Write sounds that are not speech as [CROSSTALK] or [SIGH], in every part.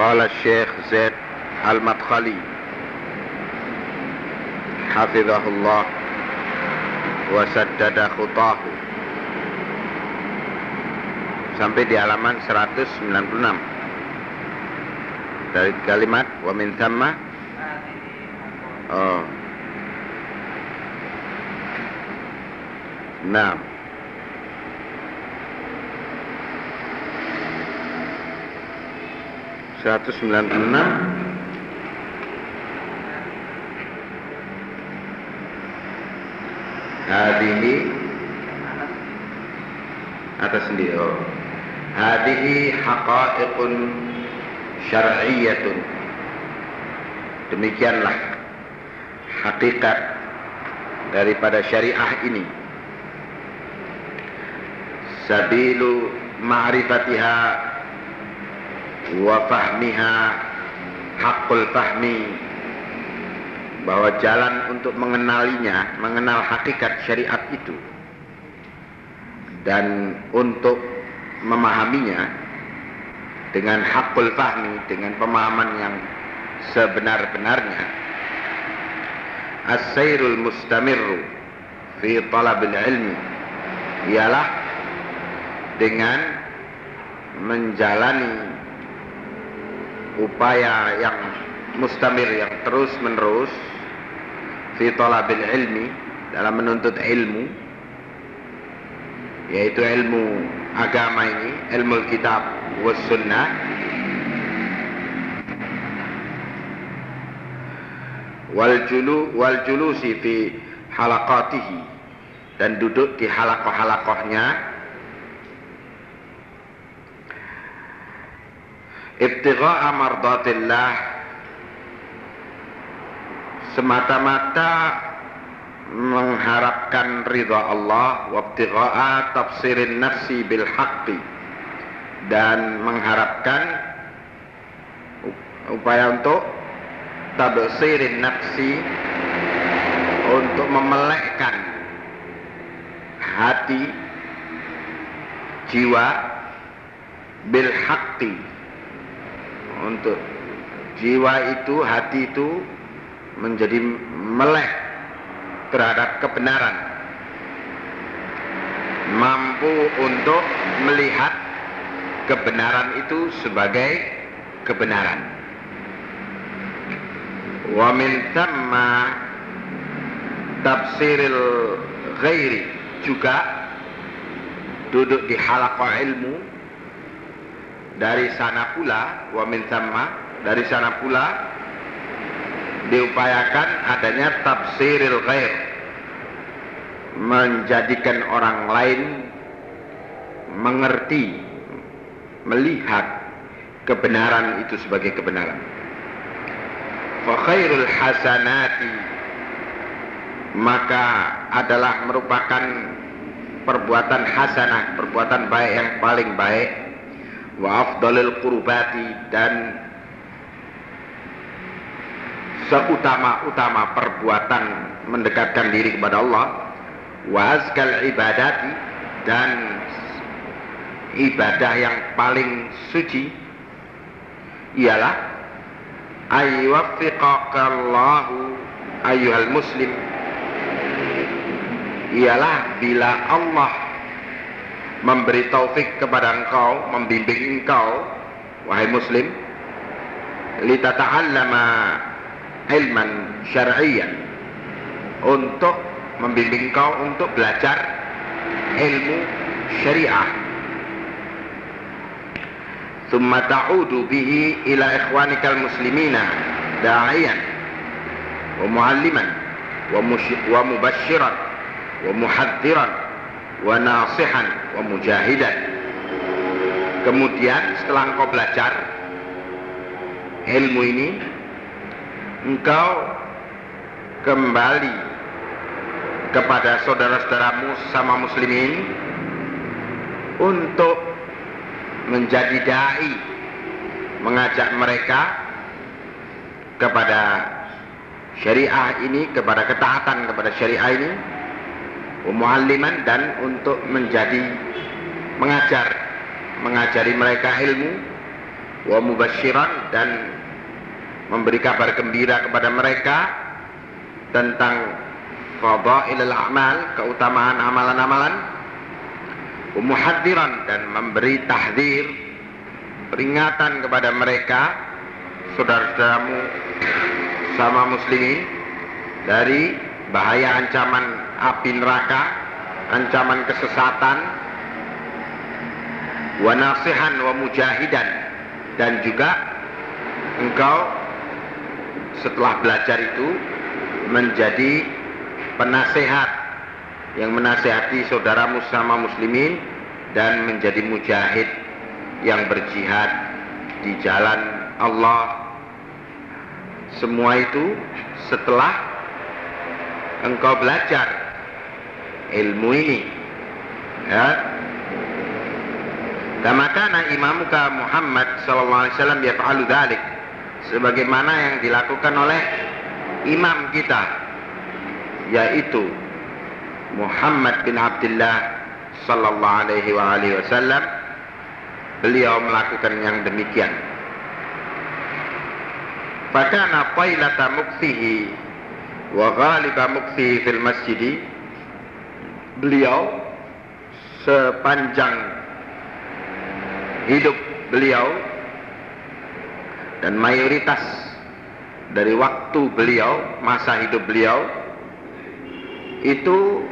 قال الشيخ زيد المدخلي حفظه الله وسدد خطاه sampai di halaman 196 dari kalimat wa min thamma oh Nah seratus sembilan puluh enam. Hadihi atas sendiri oh. Hadihi haqa'iqun syar'iyyatun. Demikianlah hakikat daripada syariah ini. Sabilu ma'rifatiha wa fahmiha haqqul fahmi. Bahwa jalan untuk mengenalinya, mengenal hakikat syariat itu. Dan untuk memahaminya dengan hakul fahmi, dengan pemahaman yang sebenar-benarnya. As-sayrul mustamirru fi talabil ilmi. Ialah dengan menjalani upaya yang mustamir yang terus menerus fi talabil ilmi dalam menuntut ilmu yaitu ilmu agama ini ilmu kitab was sunnah. Wal julu wal julusi fi halaqatihi dan duduk di halakoh-halakohnya ibtigha'a mardatillah. Semata-mata mengharapkan ridha Allah wabtigha'a tafsirin nafsi bil haqqi. Dan mengharapkan upaya untuk tabsirin nafsi untuk memelekkan hati jiwa bil haqqi untuk jiwa itu hati itu menjadi melek terhadap kebenaran. Mampu untuk melihat kebenaran itu sebagai kebenaran. Wa min thamma tafsiril ghairi juga duduk di halaqah ilmu dari sana pula wa min dari sana pula diupayakan adanya tafsiril ghair menjadikan orang lain mengerti melihat kebenaran itu sebagai kebenaran. Fa khairul hasanati maka adalah merupakan perbuatan hasanah perbuatan baik yang paling baik wa afdalil qurbati dan seutama-utama perbuatan mendekatkan diri kepada Allah. Wa azkal ibadati dan ibadah yang paling suci ialah ayyuwaffiqakallahu ayyuhal muslim. Ialah bila Allah memberi taufik kepada engkau, membimbing engkau wahai muslim. Litata'allama ilman syariah untuk membimbing engkau untuk belajar ilmu syariah. Thumma ta'udu bihi ila ikhwanikal muslimina da'iyan wa mualliman wa mubashiran wa muhadziran wa nasihan wa mujahidan kemudian setelah engkau belajar ilmu ini engkau kembali kepada saudara-saudaramu sama muslimin untuk menjadi dai mengajak mereka kepada syariah ini kepada ketaatan kepada syariah ini mualliman dan untuk menjadi mengajar mengajari mereka ilmu wa mubasyiran dan memberi kabar gembira kepada mereka tentang fadailul amal keutamaan amalan-amalan muhaddiran dan memberi tahdir peringatan kepada mereka saudara-saudaramu sama muslimin dari bahaya ancaman api neraka ancaman kesesatan wa nasihan wa mujahidan dan juga engkau setelah belajar itu menjadi penasehat yang menasehati saudaramu sama muslimin dan menjadi mujahid yang berjihad di jalan Allah. Semua itu setelah engkau belajar ilmu ini. Ya. Kama kana imamuka Muhammad sallallahu alaihi wasallam yaf'alu dzalik sebagaimana yang dilakukan oleh imam kita yaitu Muhammad bin Abdullah sallallahu alaihi wa alihi wasallam. Beliau melakukan yang demikian. Fakana tailata muksihi wa ghaliba muksihi fil masjidi beliau sepanjang hidup beliau dan mayoritas dari waktu beliau, masa hidup beliau itu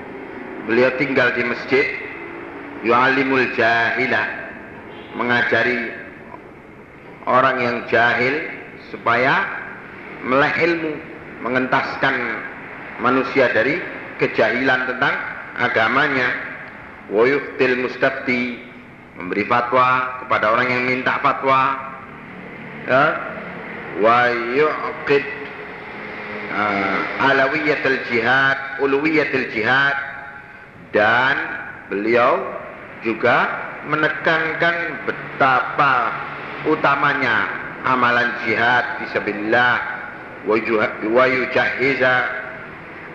beliau tinggal di masjid yu'alimul jahilah mengajari orang yang jahil supaya meleh ilmu mengentaskan manusia dari kejahilan tentang agamanya wa yuftil mustafti memberi fatwa kepada orang yang minta fatwa. Ya wa yu'qid uh, alawiyatul jihad uluwiyatul jihad. Dan beliau juga menekankan betapa utamanya amalan jihad fisabilillah wa yujahiza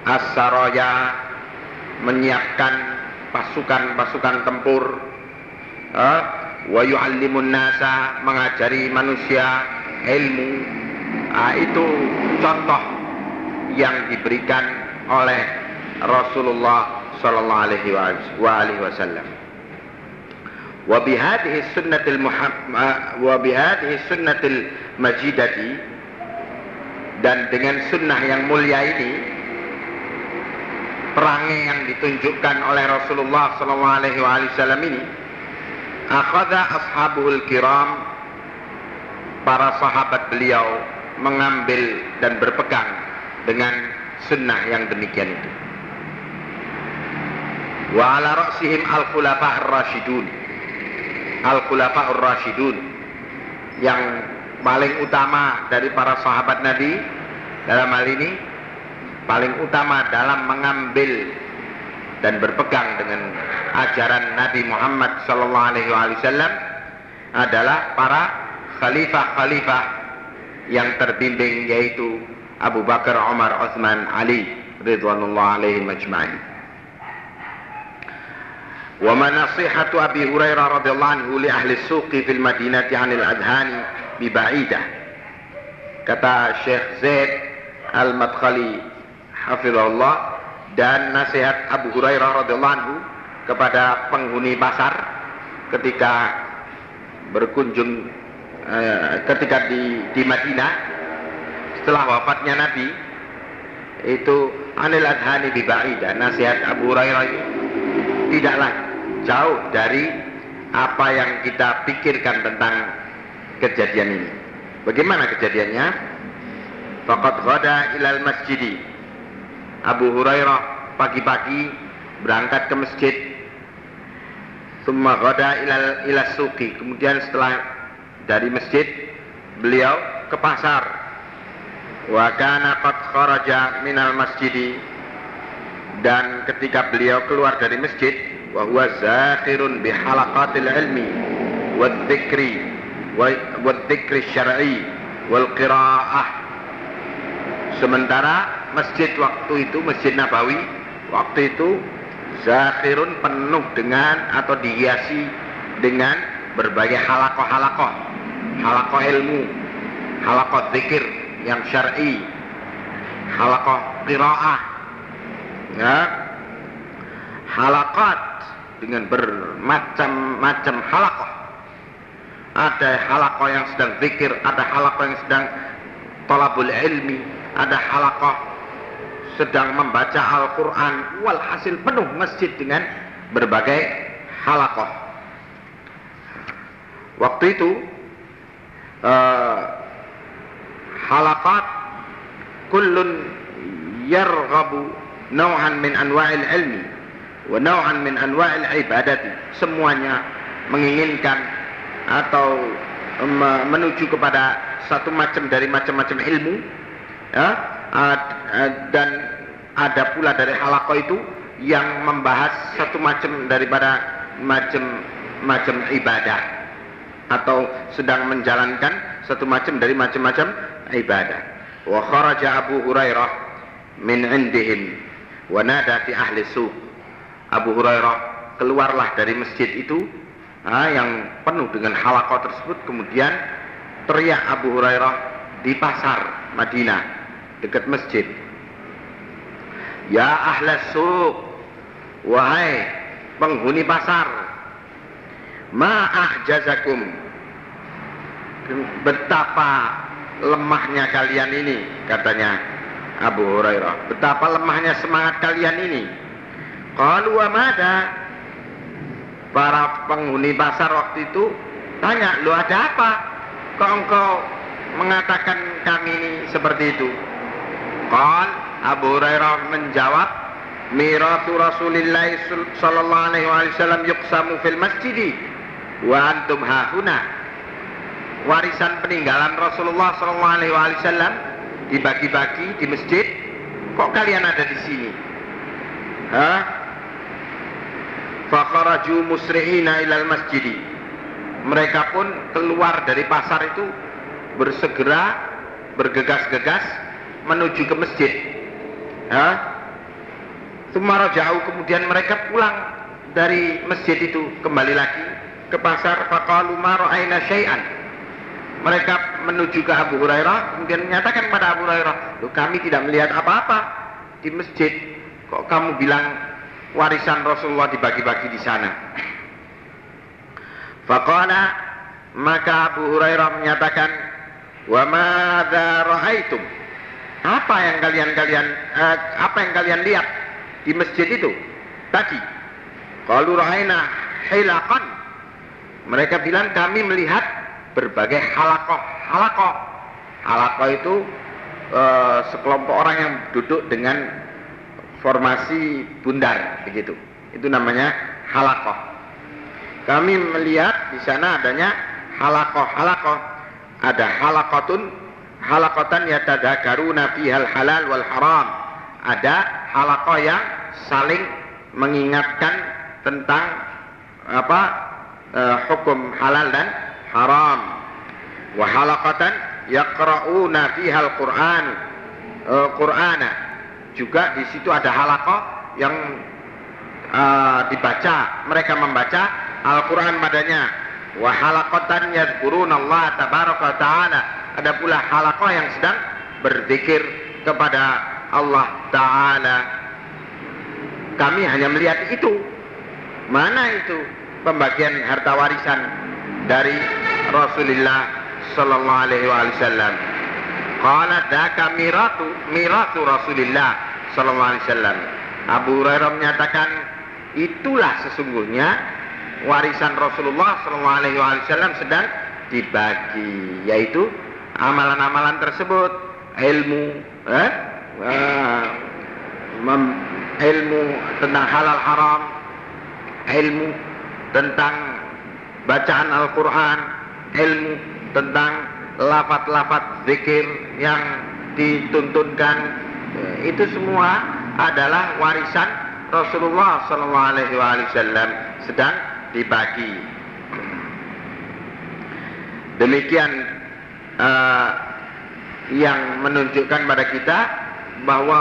as-saraya menyiapkan pasukan-pasukan tempur wa yu'allimun nasa mengajari manusia ilmu. Nah, itu contoh yang diberikan oleh Rasulullah sallallahu alaihi wasallam. Wa bihadhihi sunnatil wa bihadhihi sunnatil majidati dan dengan sunnah yang mulia ini perangai yang ditunjukkan oleh Rasulullah wasallam ini akhadha ashabul kiram para sahabat beliau mengambil dan berpegang dengan sunnah yang demikian itu. Wa ala ra'sihim al-khulafa ar-rasyidun al-khulafa ar-rasyidun yang paling utama dari para sahabat Nabi dalam hal ini paling utama dalam mengambil dan berpegang dengan ajaran Nabi Muhammad sallallahu alaihi wasallam adalah para khalifah-khalifah yang terbimbing yaitu Abu Bakar, Umar, Utsman, Ali ridwanullah alaihim ajma'in. وما نصيحة أبي هريرة رضي الله عنه لأهل السوق في المدينة عن الأذهان ببعيدة kata Syekh Zaid Al-Madkhali hafizahullah dan nasihat Abu Hurairah radhiyallahu anhu kepada penghuni pasar ketika berkunjung eh, ketika di di Madinah setelah wafatnya Nabi itu anil adhani bi dan nasihat Abu Hurairah tidaklah jauh dari apa yang kita pikirkan tentang kejadian ini. Bagaimana kejadiannya? Fakat ghada ilal masjidi. Abu Hurairah pagi-pagi berangkat ke masjid. Thumma ghada ilal ila suqi. Kemudian setelah dari masjid beliau ke pasar. Wa kana qad kharaja minal masjidi dan ketika beliau keluar dari masjid wa huwa zakhirun bi halaqatil ilmi wa dzikri wa dzikri syar'i wal qiraah sementara masjid waktu itu masjid Nabawi waktu itu zakhirun penuh dengan atau dihiasi dengan berbagai halakoh-halakoh halakoh ilmu halakoh zikir yang syar'i halakoh qiraah ya. Halakat dengan bermacam-macam halakoh. Ada halakoh yang sedang zikir ada halakoh yang sedang tolabul ilmi ada halakoh sedang membaca Al-Quran. Walhasil penuh masjid dengan berbagai halakoh waktu itu uh, halakat kullun yarghabu nau'an min anwa'il ilmi wa min anwa'il ibadati. Semuanya menginginkan atau menuju kepada satu macam dari macam-macam ilmu ya dan ada pula dari halaqah itu yang membahas satu macam daripada macam-macam ibadah atau sedang menjalankan satu macam dari macam-macam ibadah. Wa kharaja Abu Hurairah min indihim wa nada fi ahli suq. Abu Hurairah keluarlah dari masjid itu yang penuh dengan halaqah tersebut kemudian teriak Abu Hurairah di pasar Madinah dekat masjid. Ya ahli suq. Wahai penghuni pasar. Ma ahjazakum betapa lemahnya kalian ini katanya Abu Hurairah. Betapa lemahnya semangat kalian ini. Kalau amada para penghuni pasar waktu itu tanya lu ada apa? Kok engkau mengatakan kami ini seperti itu Qal Abu Hurairah menjawab miratu Rasulillah sallallahu alaihi wasallam yuqsamu fil masjid wa antum hahuna. Warisan peninggalan Rasulullah sallallahu alaihi wasallam dibagi-bagi di masjid. Kok kalian ada di sini? Hah? Fakharaju musri'ina ilal masjidi. Mereka pun keluar dari pasar itu bersegera bergegas-gegas menuju ke masjid. Ya jauh kemudian mereka pulang dari masjid itu kembali lagi ke pasar. Faqalu ma syai'an. Mereka menuju ke Abu Hurairah kemudian menyatakan pada Abu Hurairah Loh, kami tidak melihat apa-apa di masjid. Kok kamu bilang warisan Rasulullah dibagi-bagi di sana? Faqala maka Abu Hurairah menyatakan wa madza ra'aitum apa yang kalian-kalian eh, apa yang kalian lihat di masjid itu? Tadi kalau ra'aina hilaqan. Mereka bilang kami melihat berbagai halakoh halakoh halakoh itu e, sekelompok orang yang duduk dengan formasi bundar begitu. Itu namanya halakoh kami melihat di sana adanya halakoh halakoh ada halakotun halakotan yatadakaruna fihal halal wal haram. Ada halakoh yang saling mengingatkan tentang apa e, hukum halal dan haram. Wa halaqatan yaqra'una fiha al-Qur'an e, Qur'ana. Juga di situ ada halaqah yang e, dibaca mereka membaca Al-Qur'an padanya. Wa halaqatan Allah tabaraka taala ada pula halaqah yang sedang berzikir kepada Allah Ta'ala. Kami hanya melihat itu. Mana itu pembagian harta warisan dari Rasulullah Sallallahu Alaihi Wasallam? Qala daka miratu miratu Rasulullah Sallallahu Alaihi Wasallam. Abu Hurairah menyatakan itulah sesungguhnya warisan Rasulullah Sallallahu Alaihi Wasallam sedang dibagi yaitu amalan-amalan tersebut ilmu eh, uh, ilmu tentang halal haram ilmu tentang bacaan Al-Quran, ilmu tentang lafat-lafat zikir yang dituntunkan eh, itu semua adalah warisan Rasulullah Wasallam sedang dibagi. Demikian uh, yang menunjukkan pada kita bahwa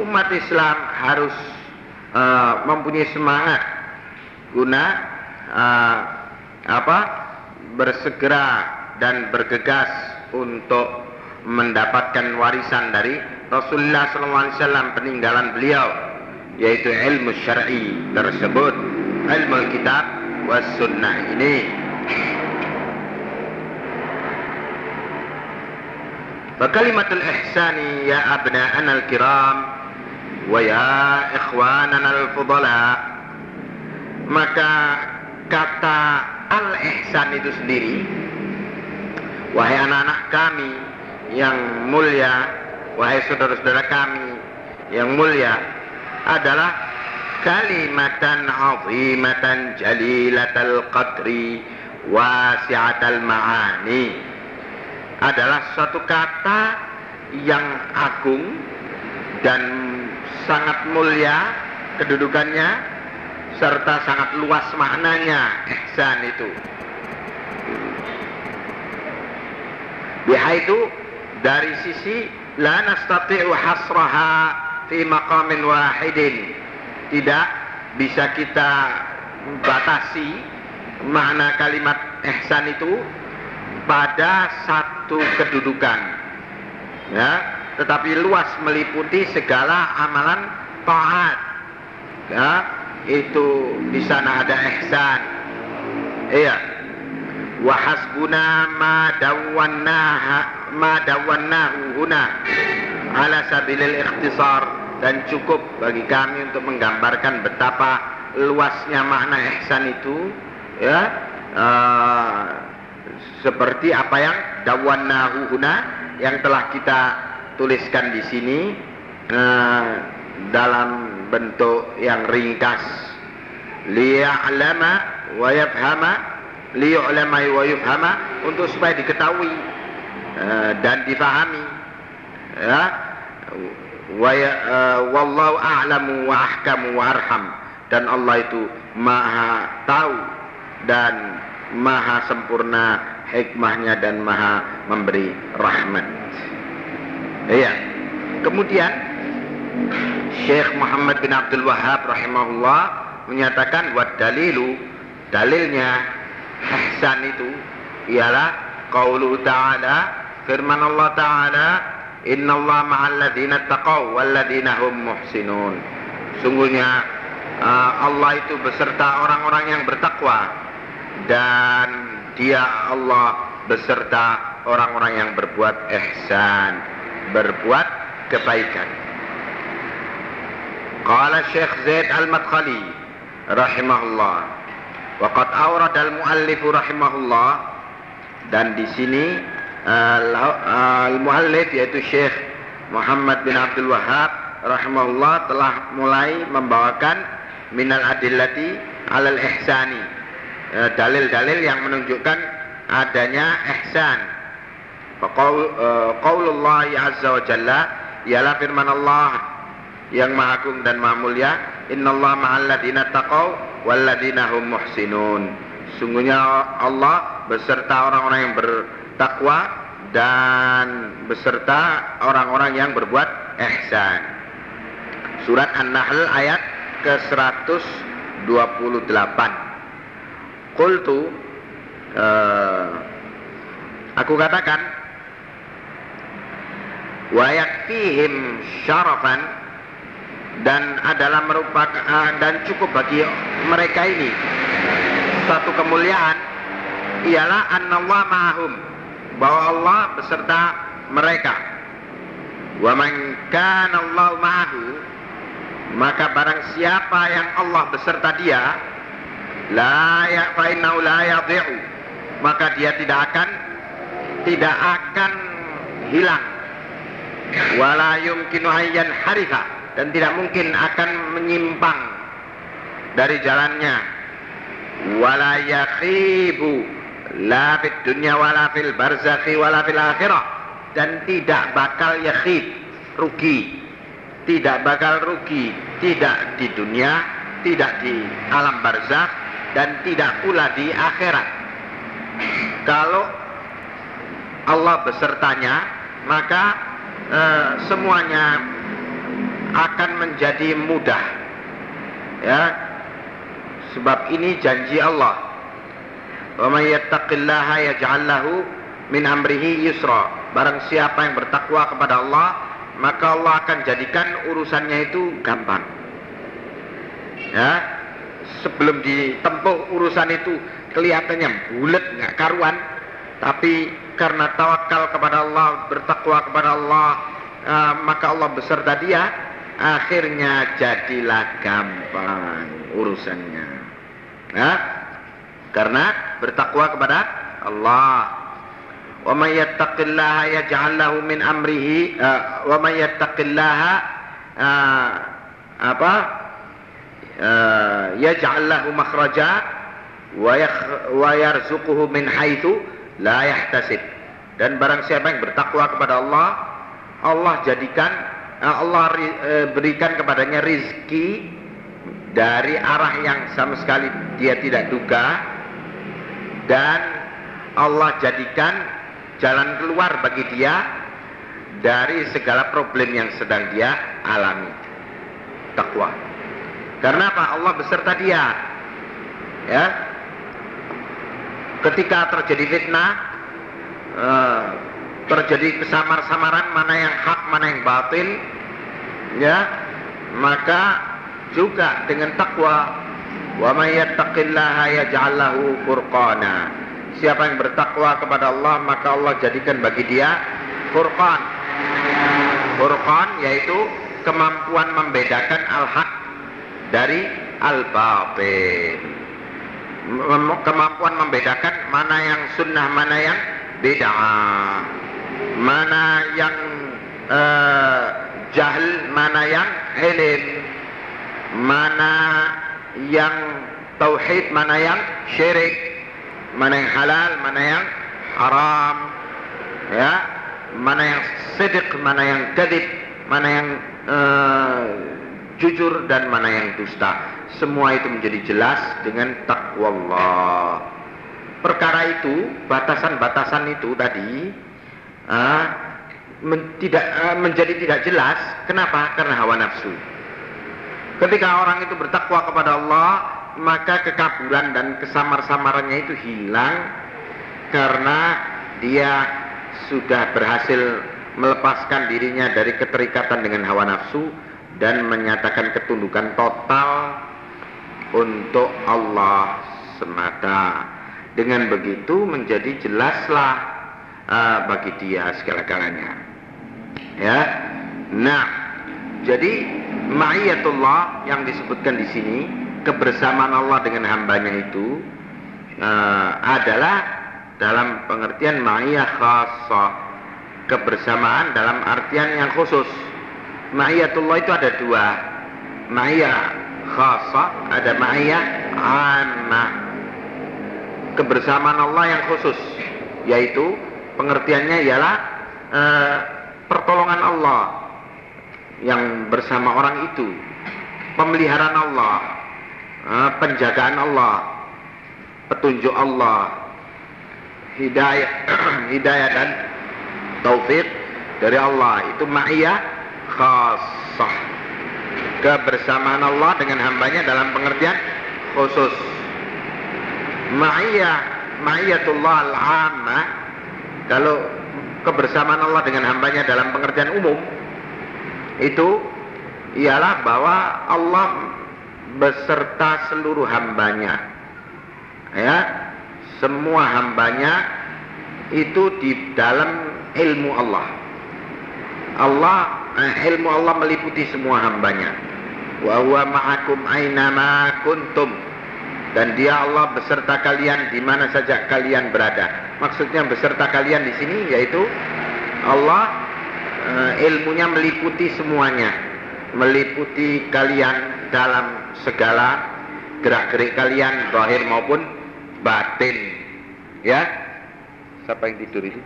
umat Islam harus uh, mempunyai semangat guna uh, apa bersegera dan bergegas untuk mendapatkan warisan dari Rasulullah SAW peninggalan beliau yaitu ilmu syar'i tersebut ilmu kitab was sunnah ini فكلمة الإحسان يا أبناءنا الكرام ويا إخواننا الفضلاء maka kata al-ihsan itu sendiri wahai anak-anak kami yang mulia wahai saudara-saudara kami yang mulia adalah kalimatan azimatan jalilatal qadri wasi'atal ma'ani adalah suatu kata yang agung dan sangat mulia kedudukannya serta sangat luas maknanya ihsan itu. Itu dari sisi la nastati'u hasraha fi maqamin wahidin. Tidak bisa kita batasi makna kalimat ihsan itu pada satu kedudukan. Ya tetapi luas meliputi segala amalan taat. Ya itu di sana ada ihsan. Iya. Wa hasbuna ma dawannaha ma dawannahu huna ala sabilil ikhtisar. Dan cukup bagi kami untuk menggambarkan betapa luasnya makna ihsan itu. Ya uh, seperti apa yang dawannahu huna yang telah kita tuliskan di sini uh, dalam bentuk yang ringkas. Liya'lama wa yafhama liya'lama wa yufhama untuk supaya diketahui uh, dan difahami. Ya. Wa ya, uh, wallahu a'lamu wa ahkamu wa arham. Dan Allah itu maha tahu dan maha sempurna hikmahnya dan maha memberi rahmat. Iya. Kemudian Syekh Muhammad bin Abdul Wahab rahimahullah menyatakan wa dalilu dalilnya ihsan itu ialah qaulu ta'ala firman Allah ta'ala innallaha ma'al ladzina taqaw wal hum muhsinun sungguhnya uh, Allah itu beserta orang-orang yang bertakwa dan dia Allah beserta orang-orang yang berbuat ihsan, berbuat kebaikan. Qala Syekh Zaid Al-Madkhali rahimahullah wa awrad al-muallif rahimahullah dan di sini al-muallif yaitu Syekh Muhammad bin Abdul Wahab rahimahullah telah mulai membawakan minal adillati alal ihsani Eh, dalil-dalil yang menunjukkan adanya ihsan. Eh, qaulullah azza wa jalla ialah firman Allah yang maha agung dan maha mulia, innallaha ma'al ladzina taqaw wal ladzina hum muhsinun. Sungguhnya Allah beserta orang-orang yang bertakwa dan beserta orang-orang yang berbuat ihsan. Surat An-Nahl ayat ke-128. Qultu uh, aku katakan wa yakfihim syarafan dan adalah merupakan uh, dan cukup bagi mereka ini. Satu kemuliaan ialah annallah ma'ahum bahwa Allah beserta mereka. Wa man kana Allah ma'ahu maka barang siapa yang Allah beserta dia la ya fa innahu la yadhi'u. Maka dia tidak akan tidak akan hilang. Wala yumkinu ayyan dan tidak mungkin akan menyimpang dari jalannya. Wala yakhibu la fid dunya wala fil barzakhi wala fil akhirah. Dan tidak bakal yakhib rugi. Tidak bakal rugi. Tidak di dunia tidak di alam barzakh dan tidak pula di akhirat. Kalau Allah besertanya maka eh, semuanya akan menjadi mudah. Ya. Sebab ini janji Allah. Wa may yattaqillaha yaj'al lahu min amrihi yusra. Barang siapa yang bertakwa kepada Allah maka Allah akan jadikan urusannya itu gampang. Ya sebelum ditempuh urusan itu kelihatannya bulat nggak karuan. Tapi karena tawakal kepada Allah bertakwa kepada Allah uh, maka Allah beserta dia akhirnya jadilah gampang urusannya. Nah, karena bertakwa kepada Allah. Yaj'al lahu min amrihi uh, wa may yattaqillaha uh, apa yaj'al lahu makhraja wa, yarzuquhu min haitsu la yahtasib. Dan barang siapa yang bertakwa kepada Allah Allah jadikan Allah berikan kepadanya rizki dari arah yang sama sekali dia tidak duga. Dan Allah jadikan jalan keluar bagi dia dari segala problem yang sedang dia alami. Takwa karena apa? Allah beserta dia. Ya. Ketika terjadi fitnah uh, terjadi kesamar-samaran mana yang hak mana yang batil ya maka juga dengan takwa wa may yattaqillaha yaj'al lahu furqana. Siapa yang bertakwa kepada Allah maka Allah jadikan bagi dia furqan. Furqan yaitu kemampuan membedakan al-haq dari al-batil kemampuan membedakan mana yang sunnah mana yang bid'ah. Mana yang uh, jahil mana yang ilim mana yang tauhid mana yang syirik. Mana yang halal mana yang haram. Ya mana yang sidik mana yang kadib mana yang uh, jujur dan mana yang dusta semua itu menjadi jelas dengan takwa Allah perkara itu batasan-batasan itu tadi uh, men, tidak uh, menjadi tidak jelas. Kenapa? Karena hawa nafsu. Ketika orang itu bertakwa kepada Allah, maka kekaburan dan kesamar-samarannya itu hilang karena dia sudah berhasil melepaskan dirinya dari keterikatan dengan hawa nafsu dan menyatakan ketundukan total untuk Allah semata. Dengan begitu menjadi jelaslah uh, bagi dia segala-galanya. Ya. Nah, jadi ma'iyatullah yang disebutkan di sini kebersamaan Allah dengan hambanya itu uh, adalah dalam pengertian ma'iyah khasah kebersamaan dalam artian yang khusus ma'iyatullah itu ada dua. Ma'iyah khasah ada ma'iyah ammah. Kebersamaan Allah yang khusus yaitu pengertiannya ialah uh, pertolongan Allah yang bersama orang itu pemeliharaan Allah uh, penjagaan Allah petunjuk Allah hidayah [CLEARS THROAT] hidayah dan taufik dari Allah. Itu ma'iyah khasah. Kebersamaan Allah dengan hambanya dalam pengertian khusus. Ma'iyah ma'iyatullah al-ammah kalau kebersamaan Allah dengan hambanya dalam pengertian umum itu ialah bahwa Allah beserta seluruh hambanya. Ya semua hambanya itu di dalam ilmu Allah. Allah ilmu Allah meliputi semua hambanya wa huwa ma'akum aina ma kuntum dan dia Allah beserta kalian di mana saja kalian berada. Maksudnya beserta kalian di sini yaitu Allah e, ilmunya meliputi semuanya, meliputi kalian dalam segala gerak-gerik kalian zahir maupun batin. Ya. Siapa yang tidur itu?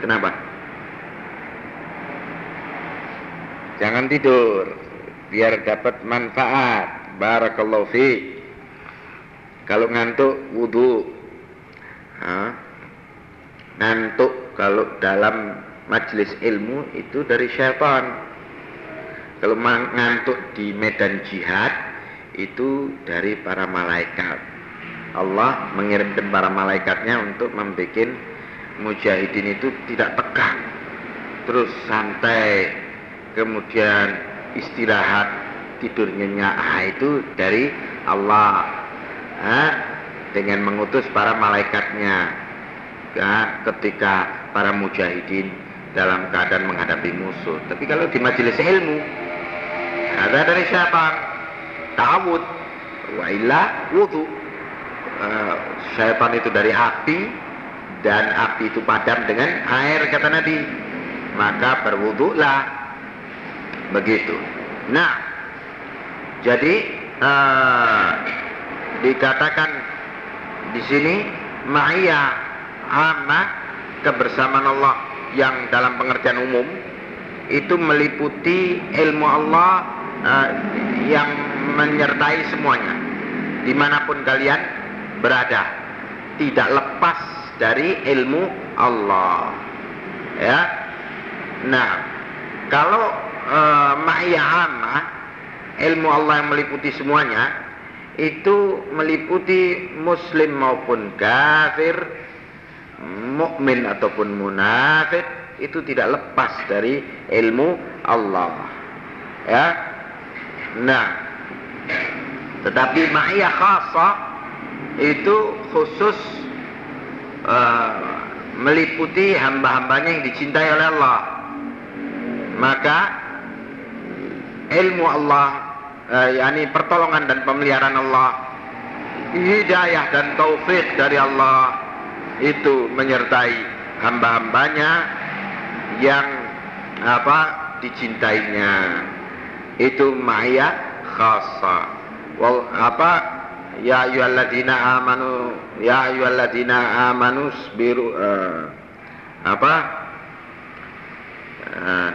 Kenapa? Jangan tidur biar dapat manfaat. Barakallahu fi. Kalau ngantuk wudhu. Ngantuk kalau dalam majelis ilmu itu dari syaitan. Kalau ngantuk di medan jihad itu dari para malaikat. Allah mengirimkan para malaikatnya untuk membuat mujahidin itu tidak tegang. Terus santai. Kemudian istirahat tidur nyenyak ah, itu dari Allah ha? dengan mengutus para malaikatnya ya, ketika para mujahidin dalam keadaan menghadapi musuh. Tapi kalau di majelis ilmu ada dari siapa? Ta'awud wa illa wudu. Uh, syaitan itu dari api dan api itu padam dengan air kata Nabi. Maka berwuduklah begitu. Nah, jadi uh, dikatakan di sini ma'iyah amma kebersamaan Allah yang dalam pengertian umum itu meliputi ilmu Allah uh, yang menyertai semuanya. Di mana pun kalian berada. Tidak lepas dari ilmu Allah. Ya. Nah kalau uh, amma ilmu Allah yang meliputi semuanya itu meliputi muslim maupun kafir mukmin ataupun munafik itu tidak lepas dari ilmu Allah. Ya. Nah, tetapi ma'iyah khasa itu khusus uh, meliputi hamba-hambanya yang dicintai oleh Allah. Maka ilmu Allah, uh, yakni pertolongan dan pemeliharaan Allah, hidayah dan taufik dari Allah itu menyertai hamba-hambanya yang apa dicintainya. Itu ma'iyah khasa wal apa ya ayyuhalladzina amanu ya ayyuhalladzina amanu sabiru uh, apa uh,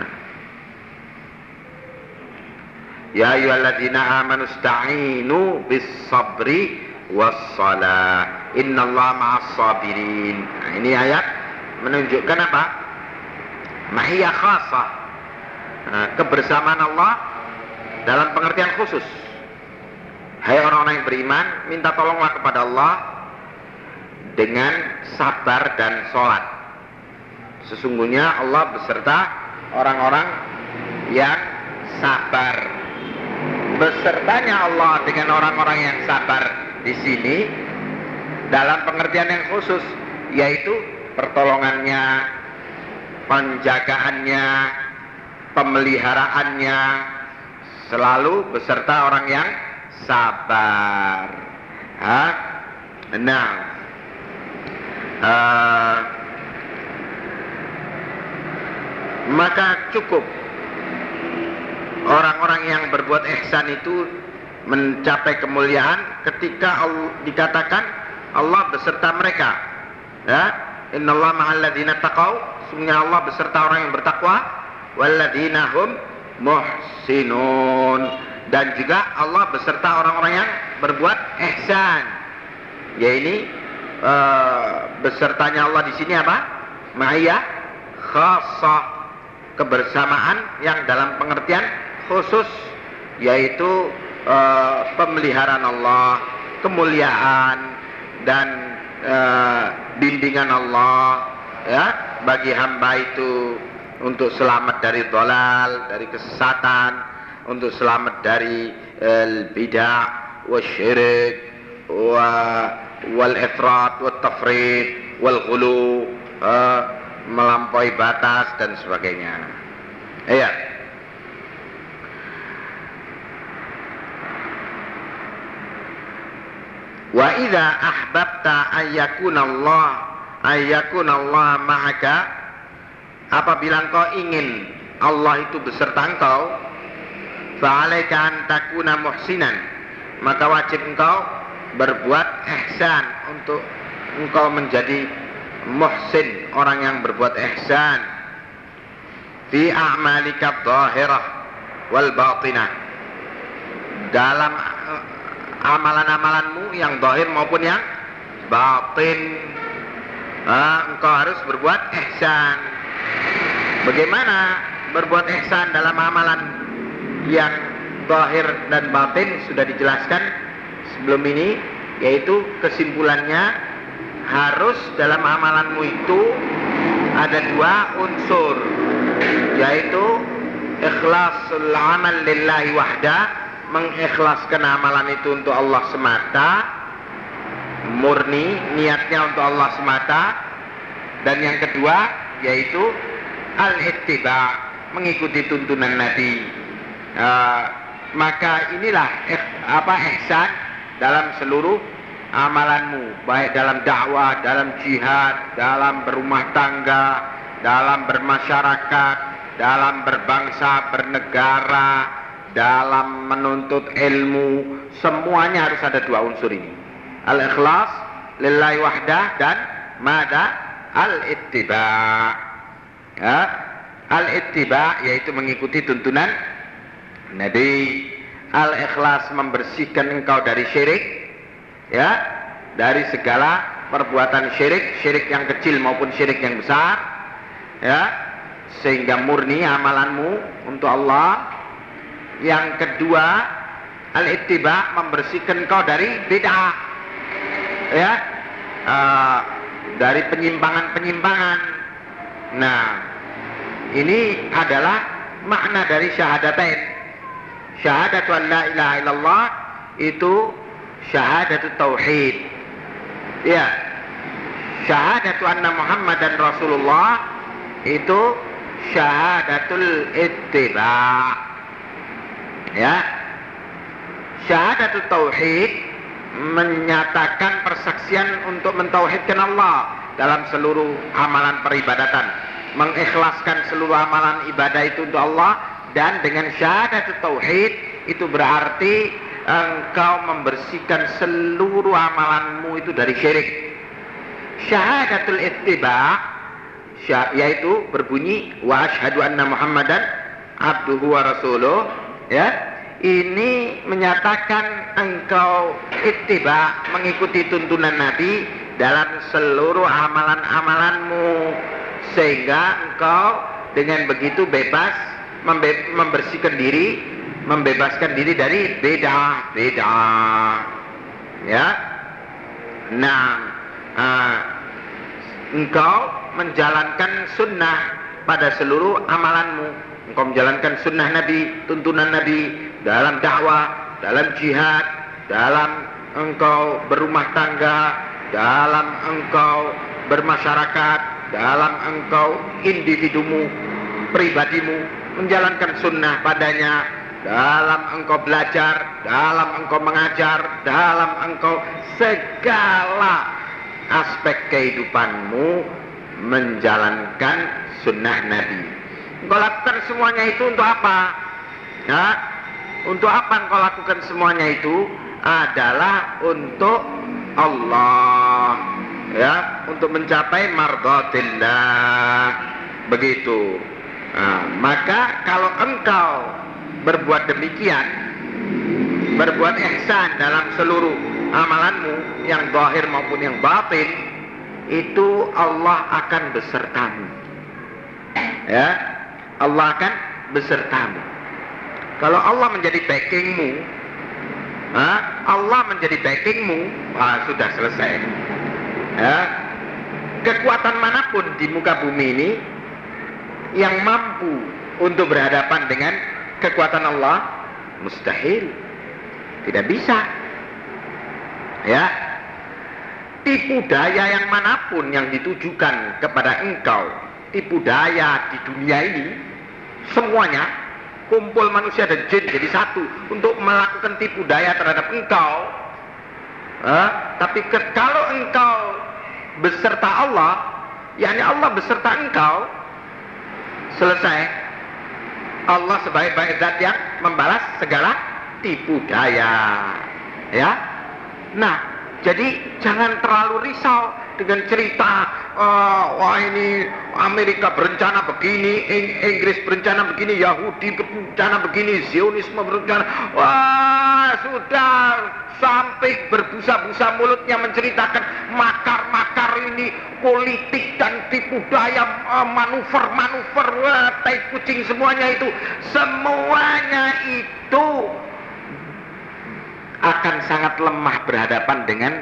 ya ayyuhalladzina amanu sta'inu bis sabri wassalah. Innallaha ma'as sabirin nah, ini ayat menunjukkan apa? Mahiyah khasah. Nah, kebersamaan Allah dalam pengertian khusus. Hai orang-orang yang beriman minta tolonglah kepada Allah dengan sabar dan sholat. Sesungguhnya Allah beserta orang-orang yang sabar besertanya Allah dengan orang-orang yang sabar di sini dalam pengertian yang khusus yaitu pertolongannya, penjagaannya, pemeliharaannya selalu beserta orang yang sabar. Hah? Nah, uh, maka cukup orang-orang yang berbuat ihsan itu mencapai kemuliaan ketika Allah, dikatakan Allah beserta mereka. Ya, innallaha ma'al ladzina taqau, Allah beserta orang yang bertakwa, walladzina hum muhsinun. Dan juga Allah beserta orang-orang yang berbuat ihsan. Ya ini uh, besertanya Allah di sini apa? Ma'iyah khasah kebersamaan yang dalam pengertian khusus yaitu uh, pemeliharaan Allah, kemuliaan dan uh, bimbingan Allah ya bagi hamba itu untuk selamat dari dolal, dari kesesatan, untuk selamat dari uh, bidah, wa syirik, wa wal ifrat, tafrid, wal ghulu, melampaui batas dan sebagainya. Iya. Wa idza ahbabta ayyakuna Allah ayyakuna Allah ma'aka apabila engkau ingin Allah itu beserta engkau fa'alaika an takuna muhsinan maka wajib engkau berbuat ihsan untuk engkau menjadi muhsin orang yang berbuat ihsan. Fi a'malika dhahirah wal batinah. Dalam amalan-amalanmu yang zahir maupun yang batin. Nah, engkau harus berbuat ihsan. Bagaimana berbuat ihsan dalam amalan yang zahir dan batin sudah dijelaskan sebelum ini yaitu kesimpulannya harus dalam amalanmu itu ada dua unsur yaitu ikhlasul amal lillahi wahda mengikhlaskan amalan itu untuk Allah semata murni niatnya untuk Allah semata. Dan yang kedua yaitu al-ittiba mengikuti tuntunan Nabi. Uh, maka inilah eh, apa ihsan dalam seluruh amalanmu. Baik dalam dakwah, dalam jihad, dalam berumah tangga, dalam bermasyarakat, dalam berbangsa, bernegara, dalam menuntut ilmu, semuanya harus ada dua unsur ini. Al-ikhlas lillahi wahdah dan mada al-ittiba. Ya. Al-ittiba yaitu mengikuti tuntunan Nabi al-ikhlas membersihkan engkau dari syirik ya dari segala perbuatan syirik syirik yang kecil maupun syirik yang besar ya sehingga murni amalanmu untuk Allah yang kedua al-ittiba membersihkan engkau dari bid'ah ya uh, dari penyimpangan-penyimpangan nah ini adalah makna dari syahadatain syahadatu an la ilaha illallah itu syahadatu tauhid. Ya. Syahadatu anna Muhammadan Rasulullah itu syahadatul ittiba. Ya. Syahadatu tauhid menyatakan persaksian untuk mentauhidkan Allah dalam seluruh amalan peribadatan, mengikhlaskan seluruh amalan ibadah itu untuk Allah dan dengan syahadat tauhid itu berarti engkau membersihkan seluruh amalanmu itu dari syirik. Syahadatul ittiba yaitu berbunyi wa asyhadu anna Muhammadan abduhu wa rasuluh ya. Ini menyatakan engkau ittiba mengikuti tuntunan Nabi dalam seluruh amalan-amalanmu sehingga engkau dengan begitu bebas membersihkan diri, membebaskan diri dari beda beda. Ya. Nah, uh, engkau menjalankan sunnah pada seluruh amalanmu. Engkau menjalankan sunnah Nabi, tuntunan Nabi dalam dakwah, dalam jihad, dalam engkau berumah tangga, dalam engkau bermasyarakat, dalam engkau individumu, pribadimu, menjalankan sunnah padanya dalam engkau belajar, dalam engkau mengajar, dalam engkau segala aspek kehidupanmu menjalankan sunnah Nabi. Engkau lakukan semuanya itu untuk apa? Ya, untuk apa engkau lakukan semuanya itu? Adalah untuk Allah. Ya, untuk mencapai mardatillah. Begitu. Nah, maka kalau engkau berbuat demikian, berbuat ihsan dalam seluruh amalanmu yang zahir maupun yang batin, itu Allah akan besertamu. Ya, Allah akan besertamu. Kalau Allah menjadi backingmu, Allah menjadi backingmu, wah sudah selesai. Kekuatan mana pun di muka bumi ini yang mampu untuk berhadapan dengan kekuatan Allah mustahil. Tidak bisa. Ya. Tipu daya yang mana pun yang ditujukan kepada engkau tipu daya di dunia ini semuanya kumpul manusia dan jin jadi satu untuk melakukan tipu daya terhadap engkau eh, tapi ke, kalau engkau beserta Allah yakni Allah beserta engkau selesai Allah sebaik-baik zat yang membalas segala tipu daya. Ya. Nah, jadi jangan terlalu risau dengan cerita uh, wah ini Amerika berencana begini, Inggris berencana begini, Yahudi berencana begini, Zionisme berencana. Wah, sudah sampai berbusa-busa mulutnya menceritakan makar-makar ini politik dan tipu daya manuver-manuver wah tai kucing semuanya itu semuanya itu akan sangat lemah berhadapan dengan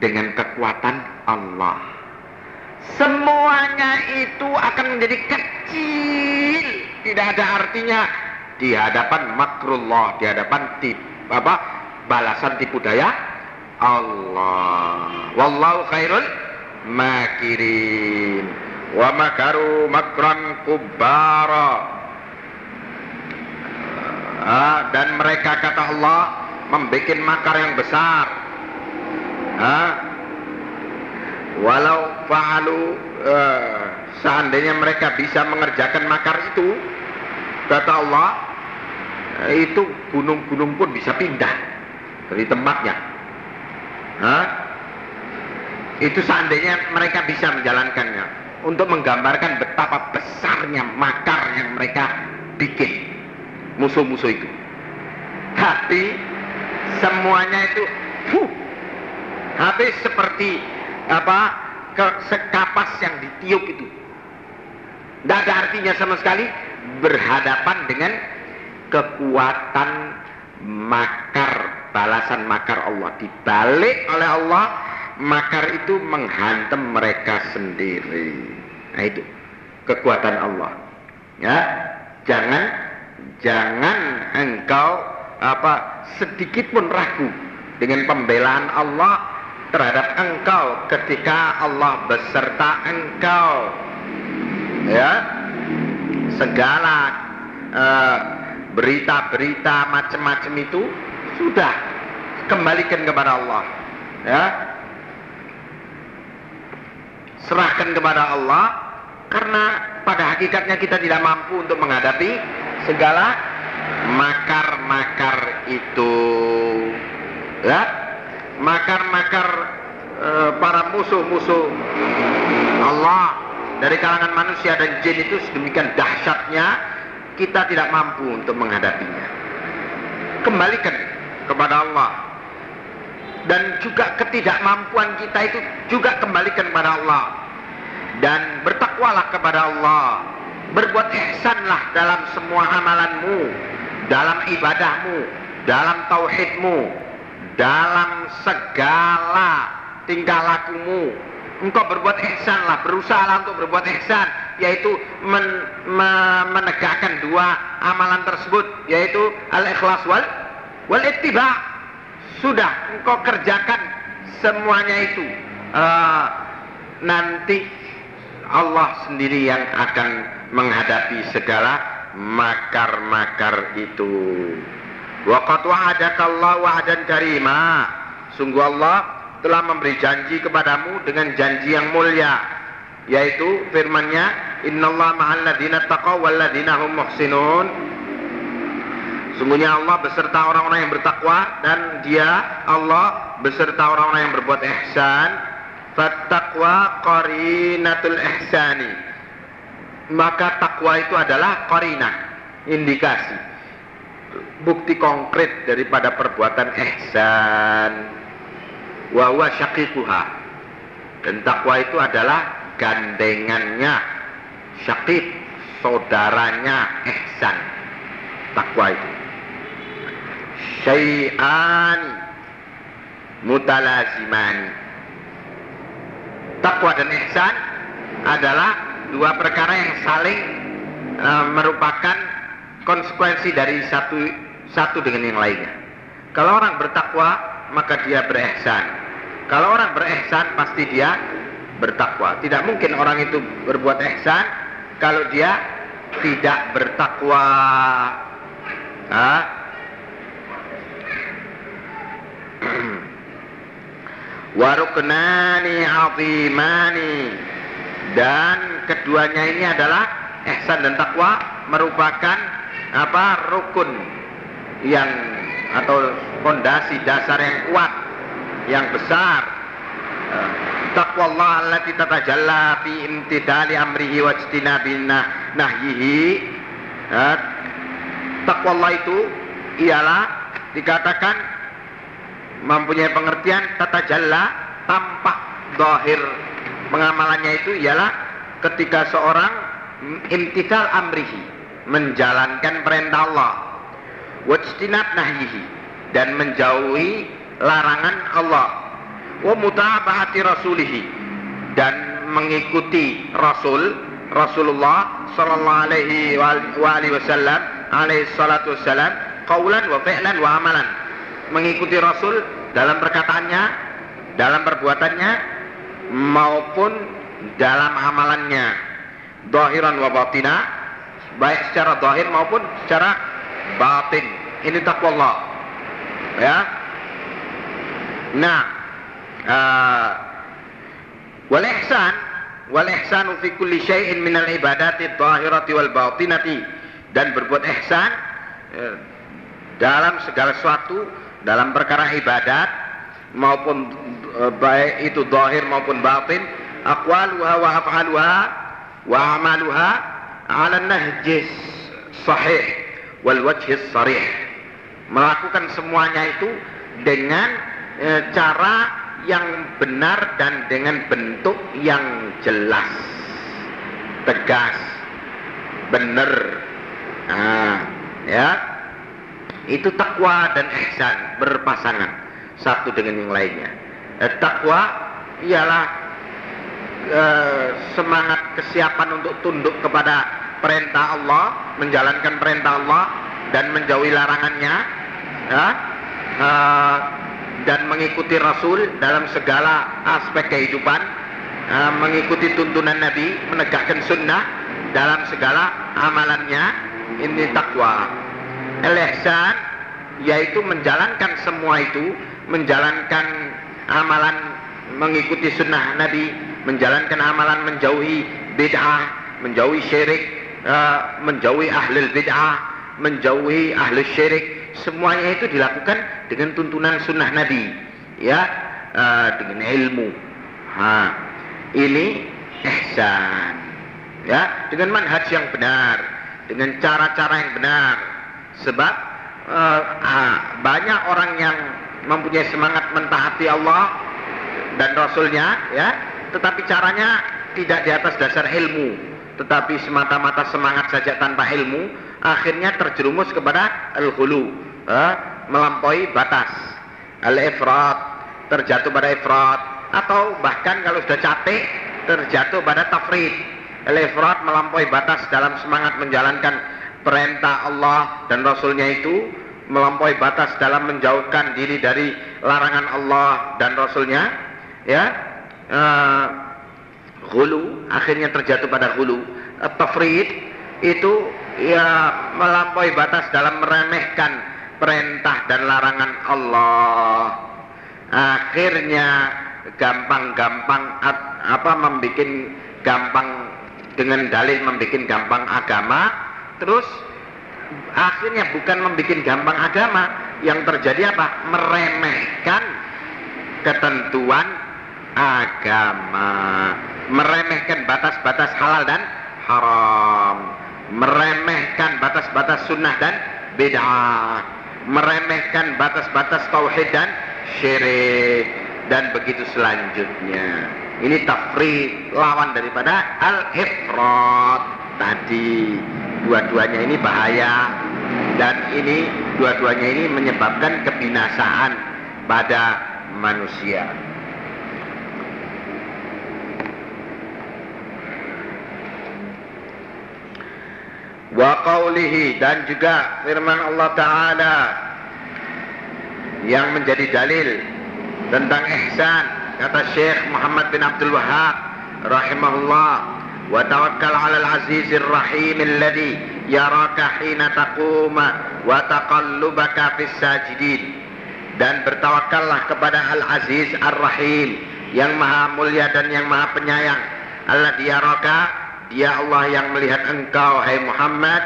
dengan kekuatan Allah. Semuanya itu akan menjadi kecil, tidak ada artinya di hadapan makrullah, di hadapan tip, apa balasan tipu daya Allah. Wallahu khairul makirin. Wa makaru makran kubara. Ah, dan mereka kata Allah membuat makar yang besar. Ah, walau fa'alu uh, seandainya mereka bisa mengerjakan makar itu kata Allah itu gunung-gunung pun bisa pindah dari tempatnya. Hah? itu seandainya mereka bisa menjalankannya untuk menggambarkan betapa besarnya makar yang mereka bikin musuh-musuh itu. Tapi semuanya itu huh, habis seperti apa ke sekapas yang ditiup itu. Tidak ada artinya sama sekali. Berhadapan dengan kekuatan makar balasan makar Allah. Dibalik oleh Allah makar itu menghantam mereka sendiri. Nah itu kekuatan Allah. Ya jangan jangan engkau apa sedikit pun ragu dengan pembelaan Allah terhadap engkau ketika Allah beserta engkau. Ya. Segala uh, berita-berita macam-macam itu sudah kembalikan kepada Allah. Ya. Serahkan kepada Allah karena pada hakikatnya kita tidak mampu untuk menghadapi segala makar-makar itu. Ya makar-makar e, para musuh-musuh Allah dari kalangan manusia dan jin itu sedemikian dahsyatnya kita tidak mampu untuk menghadapinya. Kembalikan kepada Allah. Dan juga ketidakmampuan kita itu juga kembalikan kepada Allah. Dan bertakwalah kepada Allah. Berbuat ihsanlah dalam semua amalanmu dalam ibadahmu dalam tauhidmu dalam segala tingkah lakumu. Engkau berbuat ihsanlah berusaha untuk berbuat ihsan yaitu men, me, menegakkan dua amalan tersebut yaitu al-ikhlas wal wal ittiba. Sudah engkau kerjakan semuanya itu. Uh, nanti Allah sendiri yang akan menghadapi segala makar-makar itu. Waqat wa'adakallah wa'adan karima. Sungguh Allah telah memberi janji kepadamu dengan janji yang mulia. Yaitu firmannya, Innallaha ma'al ladina taqaw wal ladina hum muhsinun. Sungguhnya Allah beserta orang-orang yang bertakwa dan dia Allah beserta orang-orang yang berbuat ihsan. Fattaqwa qarinatul ihsani. Maka takwa itu adalah qarinah, indikasi bukti konkret daripada perbuatan ihsan. Wa huwa syaqiquha. Dan takwa itu adalah gandengannya. Syaqib saudaranya ihsan. Takwa itu. Syai'an mutalazimani. Takwa dan ihsan adalah dua perkara yang saling uh, merupakan konsekuensi dari satu satu dengan yang lainnya. Kalau orang bertakwa, maka dia berehsan. Kalau orang berehsan, pasti dia bertakwa. Tidak mungkin orang itu berbuat ehsan kalau dia tidak bertakwa. [CLEARS THROAT] Waruknani azimani dan keduanya ini adalah ehsan dan takwa merupakan apa rukun yang atau fondasi dasar yang kuat yang besar. Taqwa Allah allati tatajalla fi imtithali amrihi wa ijtinabi nahyihi. Taqwa Allah itu ialah dikatakan mempunyai pengertian tatajalla tampak zahir pengamalannya itu ialah ketika seorang imtithal amrihi menjalankan perintah Allah wajtinab nahyihi dan menjauhi larangan Allah. Wa mutaba'ati rasulihi dan mengikuti Rasul Rasulullah sallallahu alaihi wa alihi wasallam alaihi salatu wasallam qaulan wa fi'lan wa amalan. Mengikuti Rasul dalam perkataannya dalam perbuatannya maupun dalam amalannya. Zahiran wa batina baik secara zahir maupun secara batin. Ini takwa Allah ya? Nah. Uh, wal ihsan. Wal ihsanu fi kulli syai'in min al ibadati dhahirati wal batinati. Dan berbuat ihsan uh, dalam segala sesuatu dalam perkara ibadat maupun uh, baik itu zahir maupun batin aqwaluha wa af'aluha wa amaluha ala nahjis sahih wal wajhis sarih melakukan semuanya itu dengan e, cara yang benar dan dengan bentuk yang jelas. Tegas. Benar. Nah, ya. Itu takwa dan ihsan berpasangan satu dengan yang lainnya. E, takwa ialah e, semangat kesiapan untuk tunduk kepada perintah Allah menjalankan perintah Allah dan menjauhi larangannya ya, uh, dan mengikuti Rasul dalam segala aspek kehidupan, uh, mengikuti tuntunan Nabi, menegakkan sunnah dalam segala amalannya. Ini takwa. El-ihsan yaitu menjalankan semua itu, menjalankan amalan mengikuti sunnah Nabi, menjalankan amalan menjauhi bid'ah, menjauhi syirik, menjauhi ahlul bid'ah, menjauhi ahlus syirik, semuanya itu dilakukan dengan tuntunan sunnah Nabi ya uh, dengan ilmu. Ha, ini ihsan ya dengan manhaj yang benar dengan cara-cara yang benar. Sebab uh, banyak orang yang mempunyai semangat mentaati Allah dan Rasulnya ya tetapi caranya tidak di atas dasar ilmu tetapi semata-mata semangat saja tanpa ilmu akhirnya terjerumus kepada al-hulu eh, melampaui batas. Al-ifrat terjatuh pada ifrat. Atau bahkan kalau sudah capek terjatuh pada tafrid. Al-ifrat melampaui batas dalam semangat menjalankan perintah Allah dan Rasulnya itu melampaui batas dalam menjauhkan diri dari larangan Allah dan Rasulnya ya. Uh, hulu akhirnya terjatuh pada hulu. Tafrid itu ya melampaui batas dalam meremehkan perintah dan larangan Allah. Akhirnya gampang-gampang apa membuat gampang dengan dalil membuat gampang agama terus akhirnya bukan membuat gampang agama yang terjadi apa? Meremehkan ketentuan agama meremehkan batas-batas halal dan haram meremehkan batas-batas sunnah dan bid'ah, meremehkan batas-batas tauhid dan syirik dan begitu selanjutnya. Ini tafrid lawan daripada al-ifrat tadi. Dua-duanya ini bahaya dan ini dua-duanya ini menyebabkan kebinasaan pada manusia. Wa qawlihi dan juga firman Allah Ta'ala yang menjadi dalil tentang ihsan kata Syekh Muhammad bin Abdul Wahab rahimahullah wa tawakkal 'alal azizir rahim alladhi yaraka hina taquma wa taqallubaka fis sajidin. Dan bertawakallah kepada Al-Aziz Ar-Rahim yang maha mulia dan yang maha penyayang Allah yaraka dia Allah yang melihat engkau hai Muhammad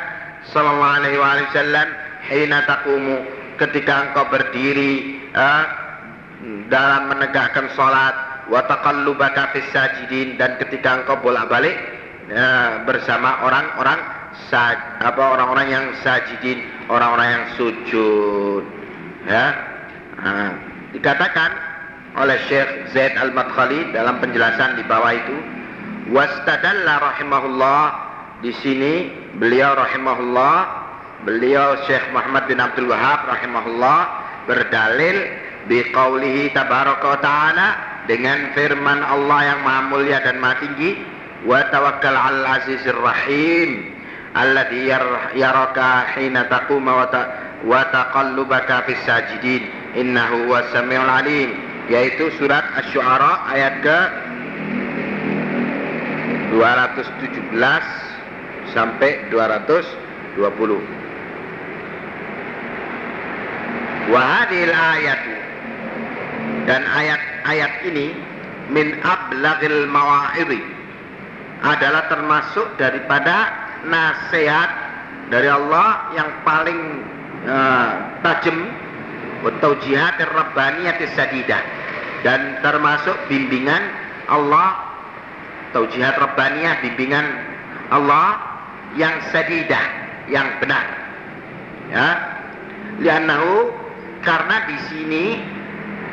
sallallahu alaihi wasallam hina taqumu ketika engkau berdiri eh, dalam menegakkan salat wa taqallubaka sajidin dan ketika engkau bolak-balik eh, bersama orang-orang apa orang-orang yang sajidin, orang-orang yang sujud. Ya. Nah, dikatakan oleh Syekh Zaid Al-Madkhali dalam penjelasan di bawah itu wastadalla rahimahullah. Di sini beliau rahimahullah beliau Syekh Muhammad bin Abdul Wahab rahimahullah berdalil biqaulihi tabaraka ta'ala dengan firman Allah yang maha mulia dan maha tinggi wa tawakkal 'al azizir rahim alladhi yaraka hina taquma wa taqallubaka fis sajidin innahu huwas samiul alim yaitu surat asy-syu'ara ayat ke 217 sampai 220 Wahadil ayatu. Dan ayat-ayat ini min ablagil mawa'idhi. Adalah termasuk daripada nasihat dari Allah yang paling uh, tajam. Atau jihad rabbaniyat sadidah. Dan termasuk bimbingan Allah taujihat rabbaniyah bimbingan Allah yang sadidah yang benar. Ya. Li'annahu karena di sini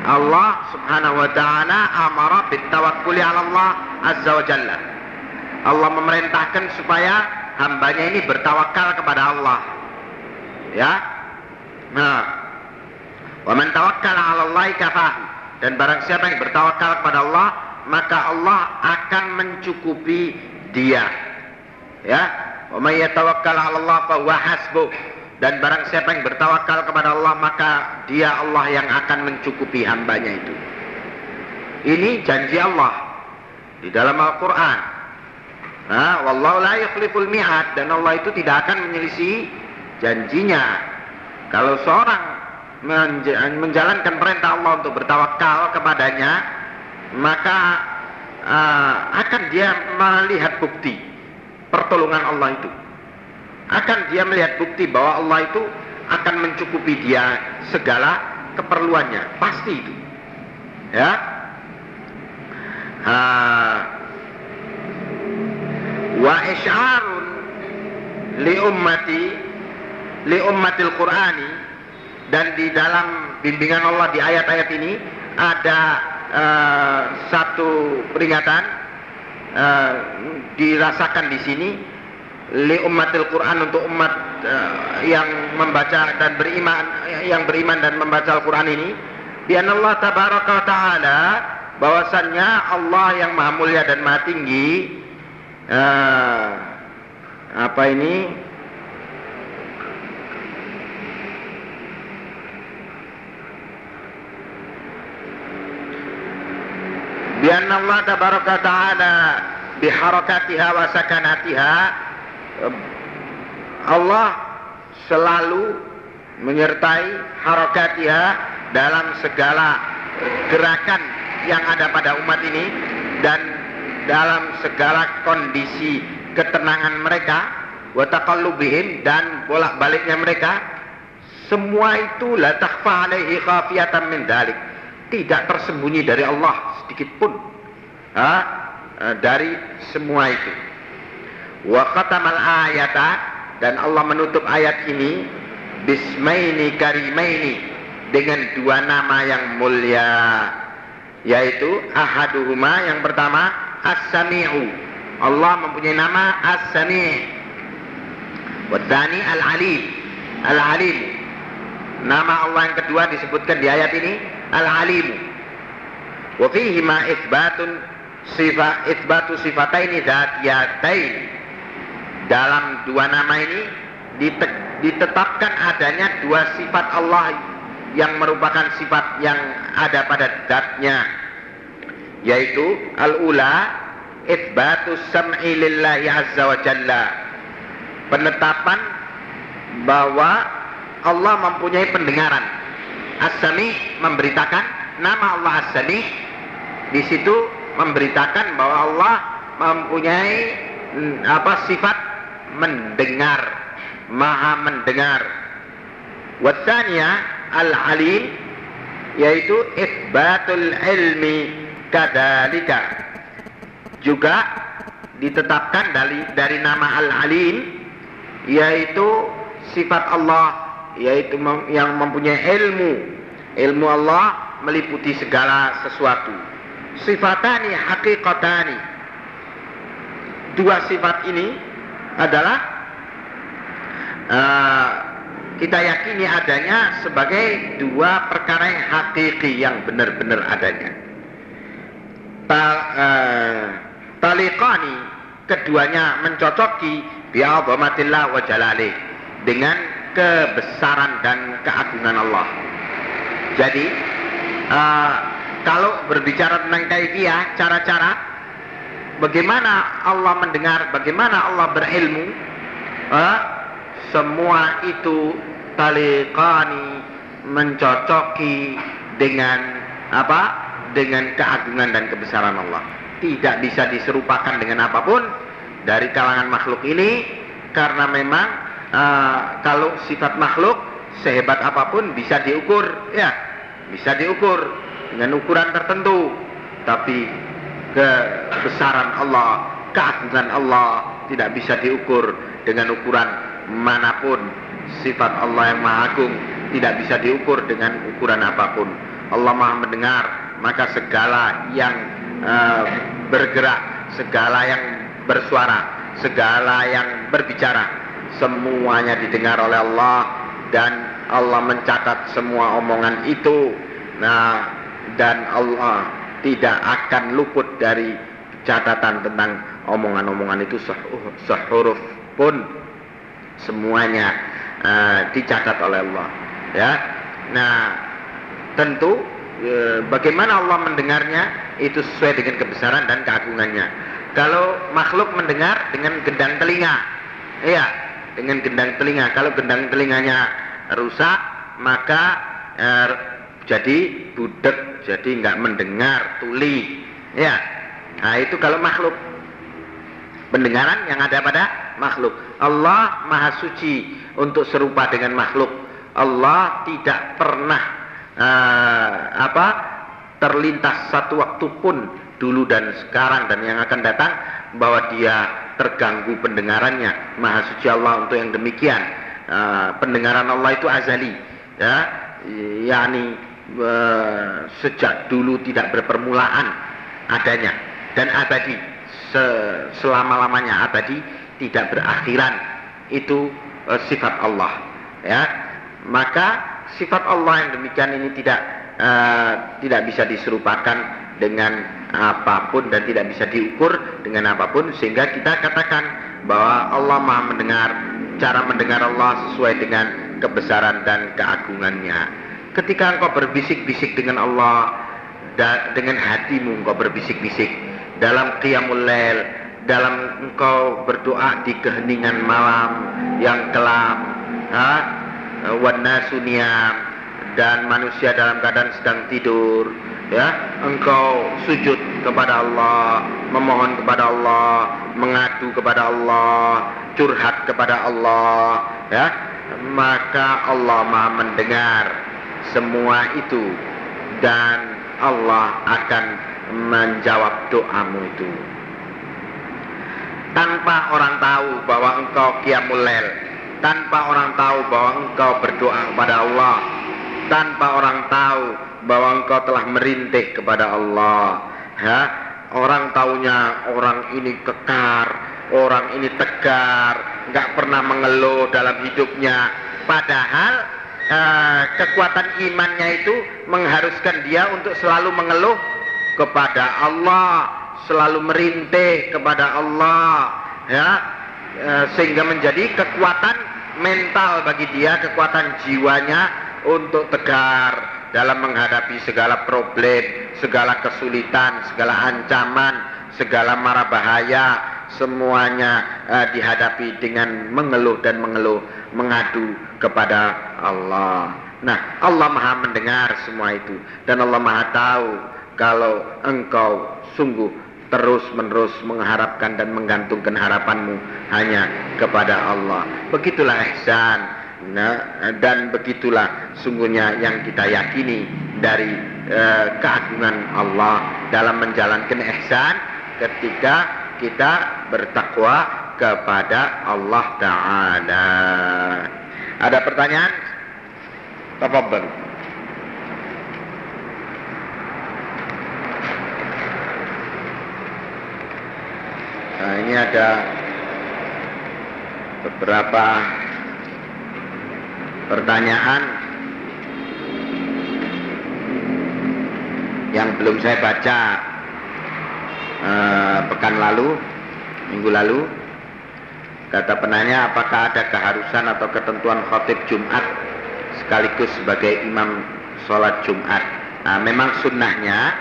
Allah Subhanahu wa taala amara bitawakkuli 'ala Allah azza wa jalla. Allah memerintahkan supaya hambanya ini bertawakal kepada Allah. Ya. Nah. Wa man tawakkala 'ala Allah dan barang siapa yang bertawakal kepada Allah maka Allah akan mencukupi dia. Ya, wa may Allah fa huwa hasbuh. Dan barang siapa yang bertawakal kepada Allah maka dia Allah yang akan mencukupi hambanya itu. Ini janji Allah di dalam Al-Qur'an. Nah, wallahu la yukhliful mi'ad dan Allah itu tidak akan menyelisih janjinya. Kalau seorang menjalankan perintah Allah untuk bertawakal kepadanya, maka uh, akan dia melihat bukti pertolongan Allah itu. Akan dia melihat bukti bahwa Allah itu akan mencukupi dia segala keperluannya, pasti itu. Ya. Uh, wa isyarun li ummati li ummatil qur'ani dan di dalam bimbingan Allah di ayat-ayat ini ada uh, satu peringatan uh, dirasakan di sini li ummatil Quran untuk umat uh, yang membaca dan beriman yang beriman dan membaca Al-Quran ini. Bi Allah tabaraka taala bahwasannya Allah yang maha mulia dan maha tinggi uh, apa ini Allah tabaraka ta'ala biharakatiha wa sakanatiha Allah selalu menyertai harakatiha dalam segala gerakan yang ada pada umat ini dan dalam segala kondisi ketenangan mereka wa dan bolak-baliknya mereka semua itu la takhfa alaihi khafiyatan min dalik tidak tersembunyi dari Allah sedikit pun. Ha, eh, dari semua itu. Wa khatamal ayata dan Allah menutup ayat ini bismaini karimaini dengan dua nama yang mulia yaitu ahaduhuma yang pertama as-sami'u. Allah mempunyai nama as-sami' wadani al-alim. Al-alim. Nama Allah yang kedua disebutkan di ayat ini fihi ma itsbatun sifat itsbatu sifataini dzatiyatain dalam dua nama ini ditetapkan adanya dua sifat Allah yang merupakan sifat yang ada pada zatnya yaitu al-ula itsbatu sam'i lillahi azza wa jalla. Penetapan bahwa Allah mempunyai pendengaran as-sami memberitakan nama Allah as-sami. Di situ memberitakan bahwa Allah mempunyai mm, apa sifat mendengar maha mendengar. Wasanya al-alim yaitu isbatul ilmi kadalika. Juga ditetapkan dari dari nama al-alim yaitu sifat Allah yaitu yang mempunyai ilmu. Ilmu Allah meliputi segala sesuatu. Sifatani hakikatani. Dua sifat ini adalah uh, kita yakini adanya sebagai dua perkara yang hakiki yang benar-benar adanya. Ta, uh, taliqani keduanya mencocoki bi'azamatillah wa jalalih dengan kebesaran dan keagungan Allah. Jadi uh, kalau berbicara tentang kaifiyah, cara-cara bagaimana Allah mendengar, bagaimana Allah berilmu, uh, semua itu taliqani mencocoki dengan apa? Dengan keagungan dan kebesaran Allah. Tidak bisa diserupakan dengan apa pun dari kalangan makhluk ini karena memang uh, kalau sifat makhluk sehebat apa pun bisa diukur. Ya. Bisa diukur dengan ukuran tertentu tapi kebesaran Allah keagungan Allah tidak bisa diukur dengan ukuran mana pun. Sifat Allah yang maha agung tidak bisa diukur dengan ukuran apa pun. Allah maha mendengar maka segala yang uh, bergerak segala yang bersuara, segala yang berbicara, semuanya didengar oleh Allah dan Allah mencatat semua omongan itu. Nah, dan Allah tidak akan luput dari catatan tentang omongan-omongan itu sehuruf pun semuanya uh, dicatat oleh Allah. Ya, nah tentu uh, bagaimana Allah mendengarnya itu sesuai dengan kebesaran dan keagungannya. Kalau makhluk mendengar dengan gendang telinga, iya, dengan gendang telinga. Kalau gendang telinganya rusak, maka er, jadi budek, jadi nggak mendengar, tuli, ya. Nah itu kalau makhluk pendengaran yang ada pada makhluk. Allah maha suci untuk serupa dengan makhluk. Allah tidak pernah uh, apa terlintas satu waktu pun dulu dan sekarang dan yang akan datang bahwa dia terganggu pendengarannya. Maha suci Allah untuk yang demikian. Uh, pendengaran Allah itu azali ya. Yakni uh, sejak dulu tidak berpermulaan adanya. Dan abadi se selama lamanya abadi tidak berakhiran. Itu uh, sifat Allah ya. Maka sifat Allah yang demikian ini tidak uh, tidak bisa diserupakan dengan apa pun dan tidak bisa diukur dengan apa pun sehingga kita katakan bahwa Allah Maha mendengar cara mendengar Allah sesuai dengan kebesaran dan keagungannya. Ketika engkau berbisik-bisik dengan Allah dengan hatimu engkau berbisik-bisik dalam qiyamul lail dalam engkau berdoa di keheningan malam yang kelam ha wan dan manusia dalam keadaan sedang tidur ya engkau sujud kepada Allah memohon kepada Allah mengadu kepada Allah curhat kepada Allah ya maka Allah Maha mendengar semua itu dan Allah akan menjawab doamu itu. Tanpa orang tahu bahwa engkau qiyamul tanpa orang tahu bahwa engkau berdoa kepada Allah tanpa orang tahu bahwa engkau telah merintih kepada Allah. Ya, orang taunya orang ini kekar, orang ini tegar, nggak pernah mengeluh dalam hidupnya. Padahal eh, kekuatan imannya itu mengharuskan dia untuk selalu mengeluh kepada Allah, selalu merintih kepada Allah, ya, eh, sehingga menjadi kekuatan mental bagi dia, kekuatan jiwanya untuk tegar dalam menghadapi segala problem, segala kesulitan, segala ancaman, segala mara bahaya, semuanya uh, dihadapi dengan mengeluh dan mengeluh, mengadu kepada Allah. Nah, Allah Maha mendengar semua itu dan Allah Maha tahu kalau engkau sungguh terus-menerus mengharapkan dan menggantungkan harapanmu hanya kepada Allah. Begitulah ihsan. Nah, dan begitulah sungguhnya yang kita yakini dari eh, keagungan Allah dalam menjalankan ihsan ketika kita bertakwa kepada Allah Ta'ala. Ada pertanyaan? Tafadhal. Nah ini ada beberapa pertanyaan yang belum saya baca eh, pekan lalu, minggu lalu. Kata penanya, apakah ada keharusan atau ketentuan khotib Jumat sekaligus sebagai imam sholat Jumat? Nah, memang sunnahnya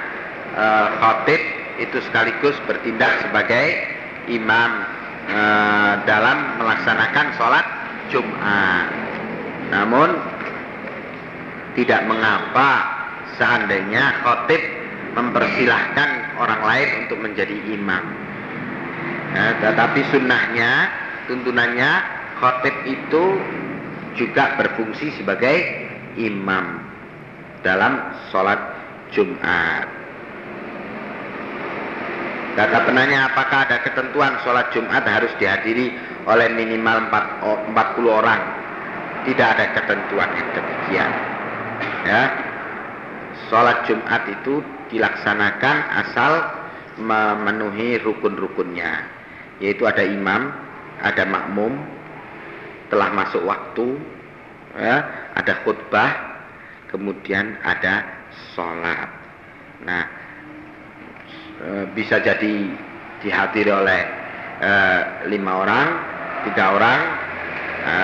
eh, khotib itu sekaligus bertindak sebagai imam e, dalam melaksanakan sholat Jumat. Namun tidak mengapa seandainya khotib mempersilahkan orang lain untuk menjadi imam. Ya, tetapi sunnahnya, tuntunannya khotib itu juga berfungsi sebagai imam dalam sholat Jumat. Kata penanya apakah ada ketentuan sholat Jumat harus dihadiri oleh minimal 40 orang? Tidak ada ketentuan yang demikian. Ya. Sholat Jumat itu dilaksanakan asal memenuhi rukun-rukunnya. Yaitu ada imam, ada makmum, telah masuk waktu, ya, ada khutbah, kemudian ada sholat. Nah, Eh, bisa jadi dihadiri oleh e, lima orang, tiga orang, e,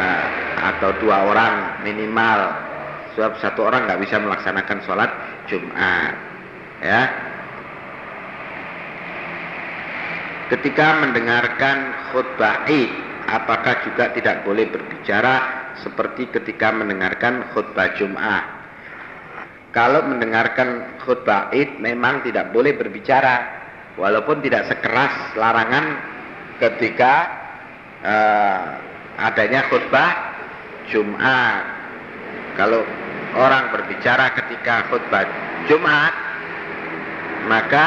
atau dua orang minimal. Sebab satu orang nggak bisa melaksanakan sholat Jumat. Ya. Ketika mendengarkan khutbah Id, apakah juga tidak boleh berbicara seperti ketika mendengarkan khutbah Jumat? kalau mendengarkan khutbah id memang tidak boleh berbicara walaupun tidak sekeras larangan ketika uh, adanya khutbah Jumat. Kalau orang berbicara ketika khutbah Jumat, maka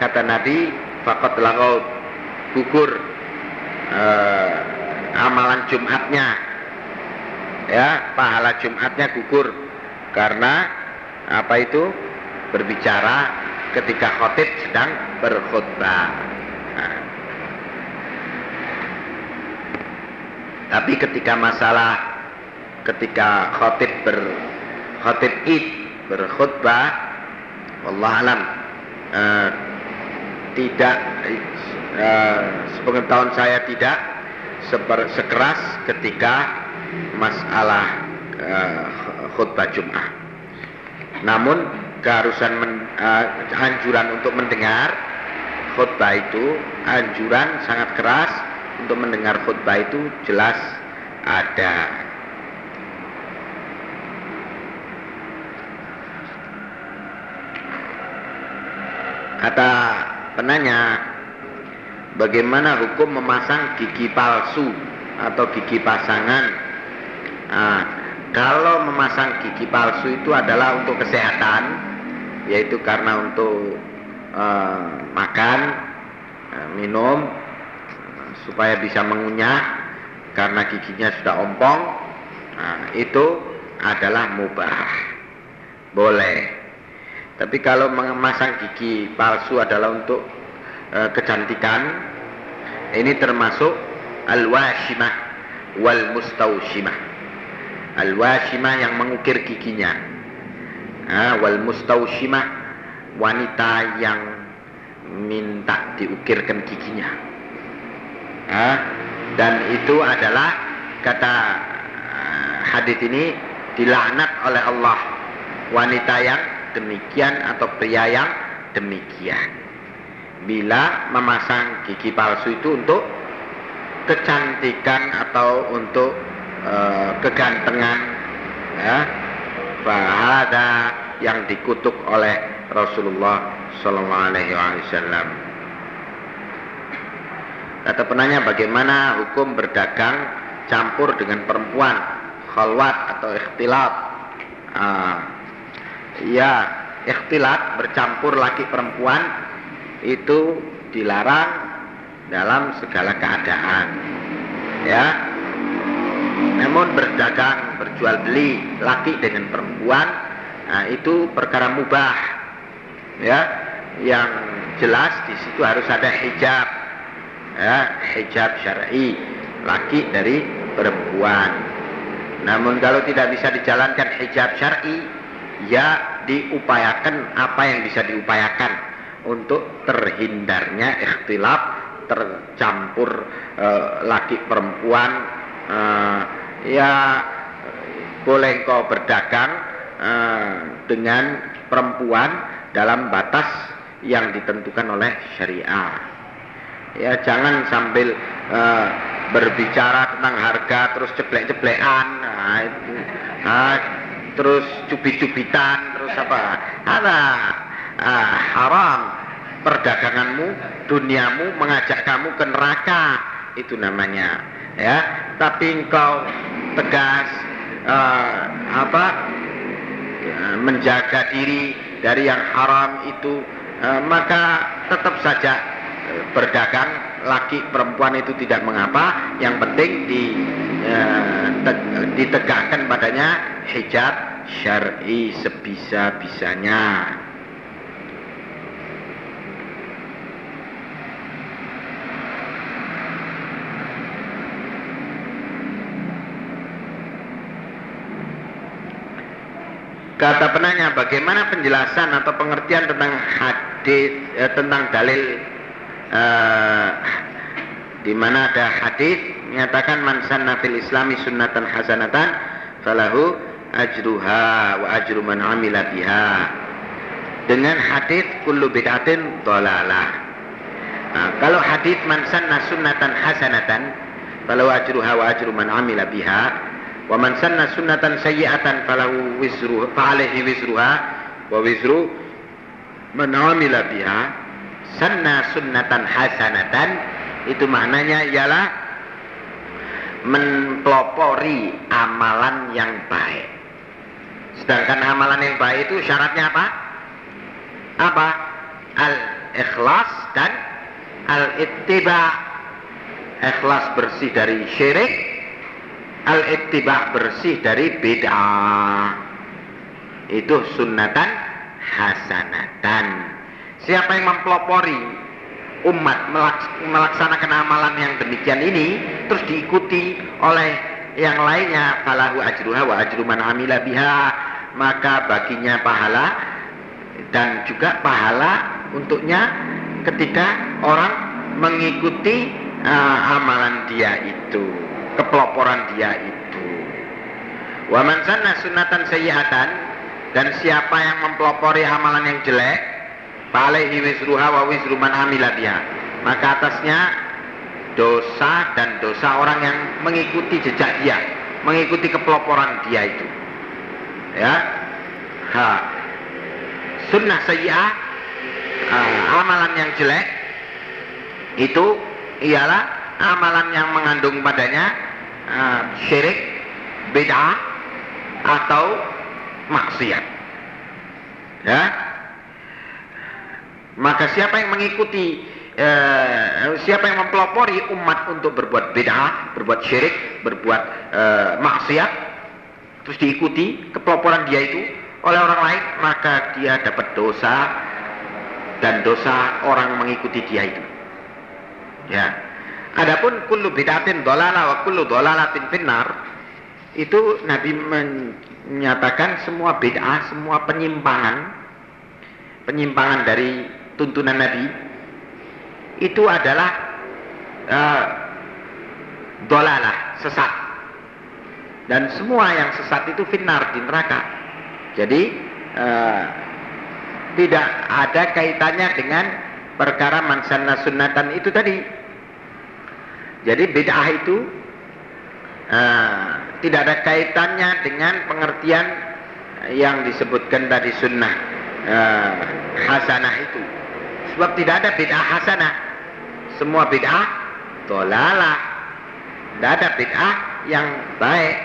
kata Nabi, fakat langau gugur uh, amalan Jumatnya, ya pahala Jumatnya gugur karena apa itu berbicara ketika khotib sedang berkhutbah. Nah. Tapi ketika masalah ketika khotib ber khotib id berkhutbah, Allah alam uh, tidak uh, sepengetahuan saya tidak seper, sekeras ketika masalah uh, khutbah Jum'ah. Namun keharusan men, uh, anjuran untuk mendengar khutbah itu anjuran sangat keras untuk mendengar khutbah itu jelas ada. Kata penanya, bagaimana hukum memasang gigi palsu atau gigi pasangan? Nah, kalau memasang gigi palsu itu adalah untuk kesehatan, yaitu karena untuk uh, makan, uh, minum, supaya bisa mengunyah, karena giginya sudah ompong, nah, itu adalah mubah, boleh. Tapi kalau memasang gigi palsu adalah untuk uh, kecantikan, ini termasuk al-washimah wal mustaushimah. Al-washimah yang mengukir giginya. Ha, wal mustaushimah wanita yang minta diukirkan giginya. Ha, dan itu adalah kata uh, hadis ini dilaknat oleh Allah. Wanita yang demikian atau pria yang demikian. Bila memasang gigi palsu itu untuk kecantikan atau untuk Eh, kegantengan ya bahada yang dikutuk oleh Rasulullah Sallallahu Alaihi Kata penanya bagaimana hukum berdagang campur dengan perempuan, khalwat atau ikhtilat? Uh, ya, ikhtilat bercampur laki perempuan itu dilarang dalam segala keadaan. Ya. Namun berdagang, berjual beli laki dengan perempuan nah, itu perkara mubah. Ya, yang jelas di situ harus ada hijab ya, hijab syar'i laki dari perempuan. Namun kalau tidak bisa dijalankan hijab syar'i, ya diupayakan apa yang bisa diupayakan untuk terhindarnya ikhtilaf tercampur e, laki perempuan e, ya boleh kau berdagang e, dengan perempuan dalam batas yang ditentukan oleh syariah. Ya jangan sambil uh, berbicara tentang harga terus ceplek-ceplekan. Nah, itu. Nah, terus cubit-cubitan terus apa? Ada uh, haram. Perdaganganmu duniamu mengajak kamu ke neraka. Itu namanya ya. Tapi engkau tegas uh, apa? Menjaga diri dari yang haram itu uh, maka tetap saja berdagang laki perempuan itu tidak mengapa. Yang penting di, eh, te, ditegakkan padanya hijab syar'i sebisa-bisanya. Kata penanya, bagaimana penjelasan atau pengertian tentang hadis eh, tentang dalil uh, di mana ada hadis menyatakan man sanna fil islami sunnatan hasanatan falahu ajruha wa ajru man amila biha. Dengan hadis kullu bid'atin dhalalah. Nah, kalau hadis man sanna sunnatan hasanatan falahu ajruha wa ajru man amila biha. Wa man sanna sunnatan sayyi'atan falahu wizru fa alaihi wizruha wa wizru man amila biha sanna sunnatan hasanatan itu maknanya ialah mempelopori amalan yang baik. Sedangkan amalan yang baik itu syaratnya apa? Apa? Al-ikhlas dan al-ittiba. Ikhlas bersih dari syirik, al-ittiba bersih dari bid'ah. Itu sunnatan hasanatan. Siapa yang mempelopori umat melaksanakan amalan yang demikian ini terus diikuti oleh yang lainnya falahu ajruha wa ajru man amila biha maka baginya pahala dan juga pahala untuknya ketika orang mengikuti uh, amalan dia itu kepeloporan dia itu. Wa man sanna sunnatan sayyi'atan dan siapa yang mempelopori amalan yang jelek Fa'alaihi wisruha wa wisru man. Maka atasnya dosa dan dosa orang yang mengikuti jejak dia, mengikuti kepeloporan dia itu. Ya. Ha. Sunnah sayyi'ah uh, amalan yang jelek itu ialah amalan yang mengandung padanya uh, syirik, bid'ah atau maksiat. Ya, maka siapa yang mengikuti eh, siapa yang mempelopori umat untuk berbuat bid'ah, berbuat syirik, berbuat eh, maksiat, terus diikuti kepeloporan dia itu oleh orang lain, maka dia dapat dosa dan dosa orang mengikuti dia itu. Ya. Adapun kullu bid'atin dolala wa kullu dolalatin finnar itu Nabi menyatakan semua bid'ah, semua penyimpangan penyimpangan dari tuntunan Nabi itu adalah uh, dolalah sesat. Dan semua yang sesat itu finar di neraka. Jadi uh, tidak ada kaitannya dengan perkara mansanna sunnatan itu tadi. Jadi bid'ah itu uh, tidak ada kaitannya dengan pengertian yang disebutkan tadi sunnah uh, hasanah itu Sebab tidak ada bid'ah hasanah. Semua bid'ah dolalah. Tidak ada bid'ah yang baik.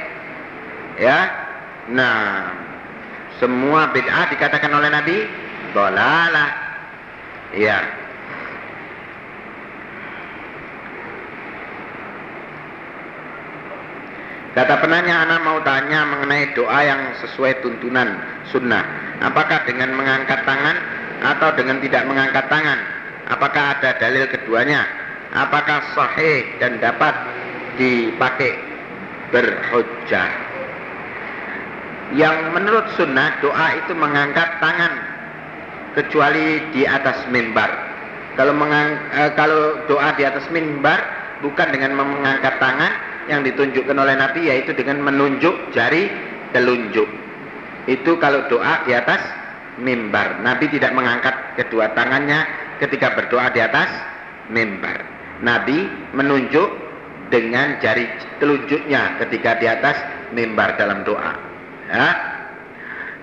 Ya. Nah, semua bid'ah dikatakan oleh Nabi dolalah. Ya. Kata penanya, anak mau tanya mengenai doa yang sesuai tuntunan sunnah. Apakah dengan mengangkat tangan atau dengan tidak mengangkat tangan? Apakah ada dalil keduanya? Apakah sahih dan dapat dipakai berhujjah? Yang menurut sunnah doa itu mengangkat tangan kecuali di atas mimbar. Kalau, mengang, eh, kalau doa di atas mimbar bukan dengan mengangkat tangan, yang ditunjukkan oleh Nabi yaitu dengan menunjuk jari telunjuk. Itu kalau doa di atas mimbar. Nabi tidak mengangkat kedua tangannya ketika berdoa di atas mimbar. Nabi menunjuk dengan jari telunjuknya ketika di atas mimbar dalam doa. Ya.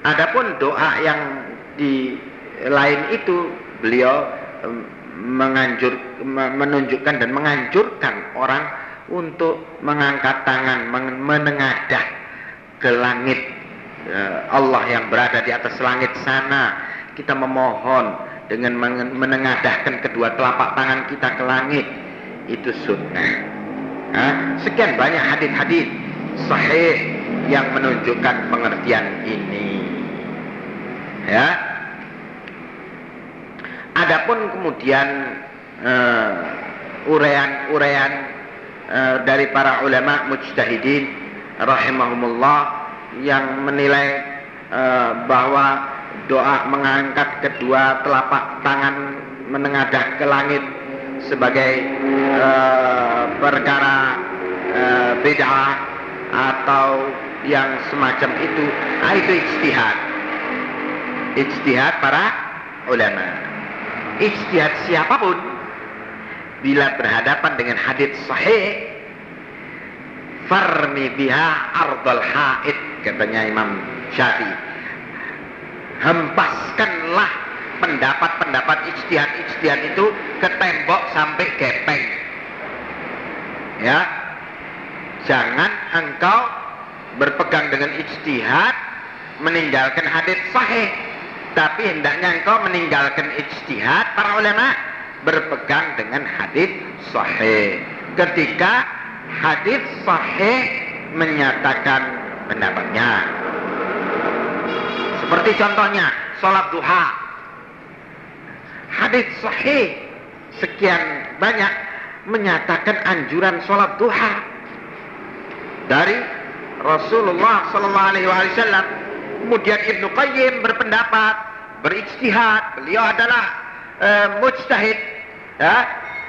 Adapun doa yang di lain itu beliau menganjur menunjukkan dan menganjurkan orang untuk mengangkat tangan menengadah ke langit Allah yang berada di atas langit sana kita memohon dengan menengadahkan kedua telapak tangan kita ke langit. Itu sunnah. Nah, sekian banyak hadis-hadis sahih yang menunjukkan pengertian ini. Ya? Adapun kemudian uh, urean-urean Eh, dari para ulama mujtahidin rahimahumullah yang menilai uh, bahwa doa mengangkat kedua telapak tangan menengadah ke langit sebagai uh, perkara uh, bid'ah atau yang semacam itu nah, itu ijtihad. Ijtihad para ulama. Ijtihad siapa pun bila berhadapan dengan hadis sahih farmi biha ardal haid katanya Imam Syafi'i. Hempaskanlah pendapat-pendapat ijtihad-ijtihad itu ke tembok sampai gepeng. Ya. Jangan engkau berpegang dengan ijtihad meninggalkan hadis sahih tapi hendaknya engkau meninggalkan ijtihad para ulama berpegang dengan hadis sahih. Ketika hadis sahih menyatakan pendapatnya. Seperti contohnya sholat duha. Hadis sahih sekian banyak menyatakan anjuran sholat duha dari Rasulullah Sallallahu Alaihi Wasallam. Kemudian Ibnu Qayyim berpendapat, berijtihad, beliau adalah e, mujtahid ya,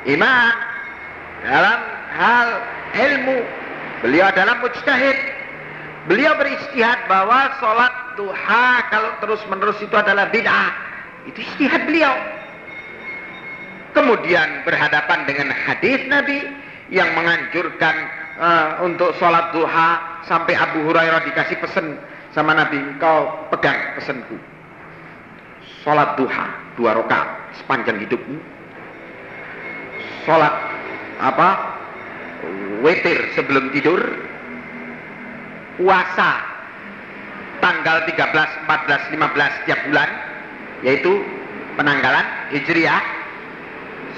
imam dalam hal ilmu. Beliau adalah mujtahid. Beliau beristihad bahwa sholat duha kalau terus menerus itu adalah bid'ah. Itu istihad beliau. Kemudian berhadapan dengan hadis Nabi yang menganjurkan uh, untuk sholat duha sampai Abu Hurairah dikasih pesan sama Nabi, engkau pegang pesanku. Sholat duha dua rakaat sepanjang hidupmu sholat apa wetir sebelum tidur. Puasa tanggal 13, 14, 15 setiap bulan yaitu penanggalan hijriah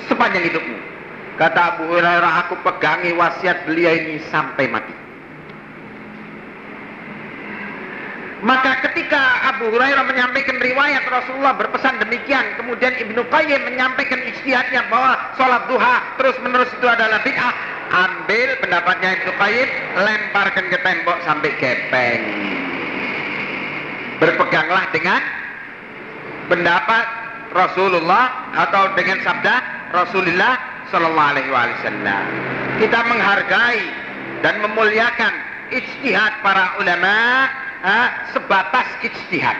sepanjang hidupmu. Kata Abu Hurairah aku pegangi wasiat beliau ini sampai mati. Maka ketika Abu Hurairah menyampaikan riwayat Rasulullah berpesan demikian, kemudian Ibnu Qayyim menyampaikan istihadnya bahwa sholat duha terus menerus itu adalah bid'ah, ambil pendapatnya Ibnu Qayyim, lemparkan ke tembok sampai gepeng. Berpeganglah dengan pendapat Rasulullah atau dengan sabda Rasulullah Sallallahu Alaihi Wasallam. Kita menghargai dan memuliakan ijtihad para ulama ha, sebatas ijtihad.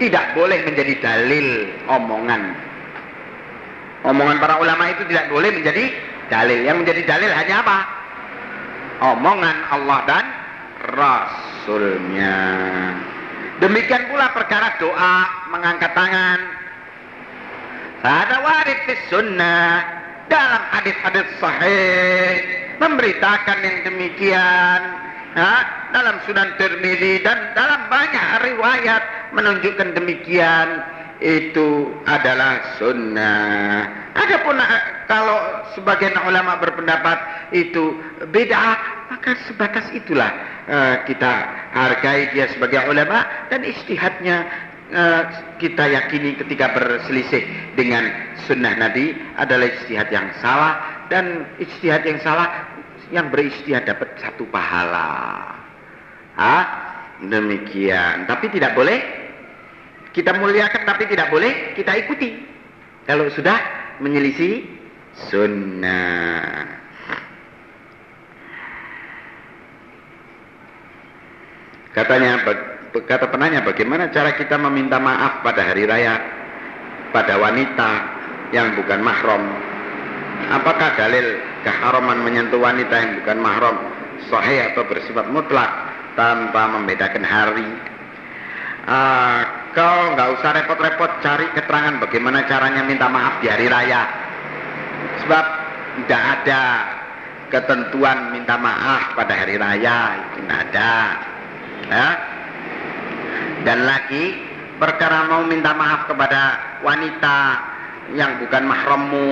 Tidak boleh menjadi dalil omongan. Omongan para ulama itu tidak boleh menjadi dalil. Yang menjadi dalil hanya apa? Omongan Allah dan Rasulnya. Demikian pula perkara doa, mengangkat tangan. Ada warid di sunnah. dalam hadis-hadis sahih memberitakan yang demikian dalam Sunan Tirmidzi dan dalam banyak riwayat menunjukkan demikian itu adalah sunnah. Adapun eh, kalau sebagian ulama berpendapat itu beda, maka sebatas itulah uh, kita hargai dia sebagai ulama dan istihadnya uh, kita yakini ketika berselisih dengan sunnah Nabi adalah istihad yang salah dan istihad yang salah yang beristihad dapat satu pahala. Ah, demikian. Tapi tidak boleh kita muliakan tapi tidak boleh kita ikuti. Kalau sudah menyelisih sunnah. Katanya kata penanya bagaimana cara kita meminta maaf pada hari raya pada wanita yang bukan mahram Apakah dalil keharaman menyentuh wanita yang bukan mahram sahih atau bersifat mutlak tanpa membedakan hari? Uh, kau nggak usah repot-repot cari keterangan bagaimana caranya minta maaf di hari raya. Sebab tidak ada ketentuan minta maaf pada hari raya itu tidak ada. Ya. Dan lagi perkara mau minta maaf kepada wanita yang bukan mahrammu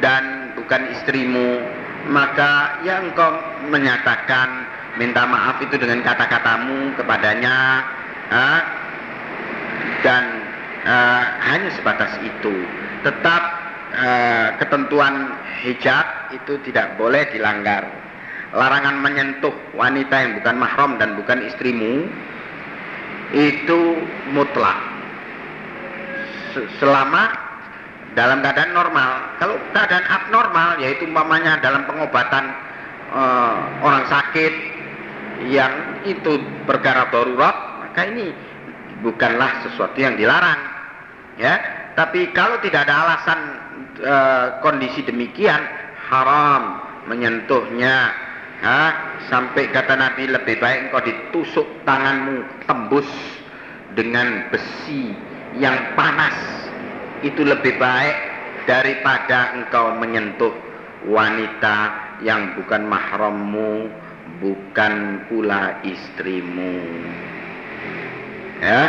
dan bukan istrimu maka yang engkau menyatakan minta maaf itu dengan kata-katamu kepadanya ha? Dan uh, hanya sebatas itu. Tetap uh, ketentuan hijab itu tidak boleh dilanggar. Larangan menyentuh wanita yang bukan mahram dan bukan istrimu itu mutlak. Selama dalam keadaan normal. Kalau keadaan abnormal, yaitu umpamanya dalam pengobatan uh, orang sakit yang itu perkara darurat, maka ini bukanlah sesuatu yang dilarang. Ya, tapi kalau tidak ada alasan uh, kondisi demikian, haram menyentuhnya. Ha? sampai kata Nabi lebih baik engkau ditusuk tanganmu tembus dengan besi yang panas itu lebih baik daripada engkau menyentuh wanita yang bukan mahrammu, bukan pula istrimu. Ya.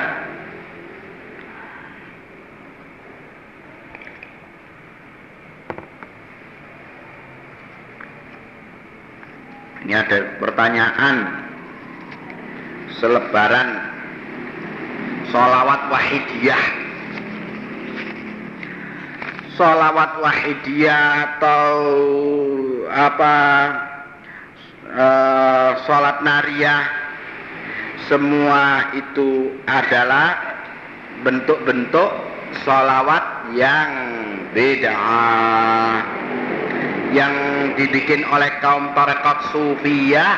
Ini ada pertanyaan. Selebaran solawat wahidiyah. Sholawat wahidiyah atau apa uh, sholat nariyah semua itu adalah bentuk-bentuk sholawat yang beda. Yang dibikin oleh kaum tarekat sufiyah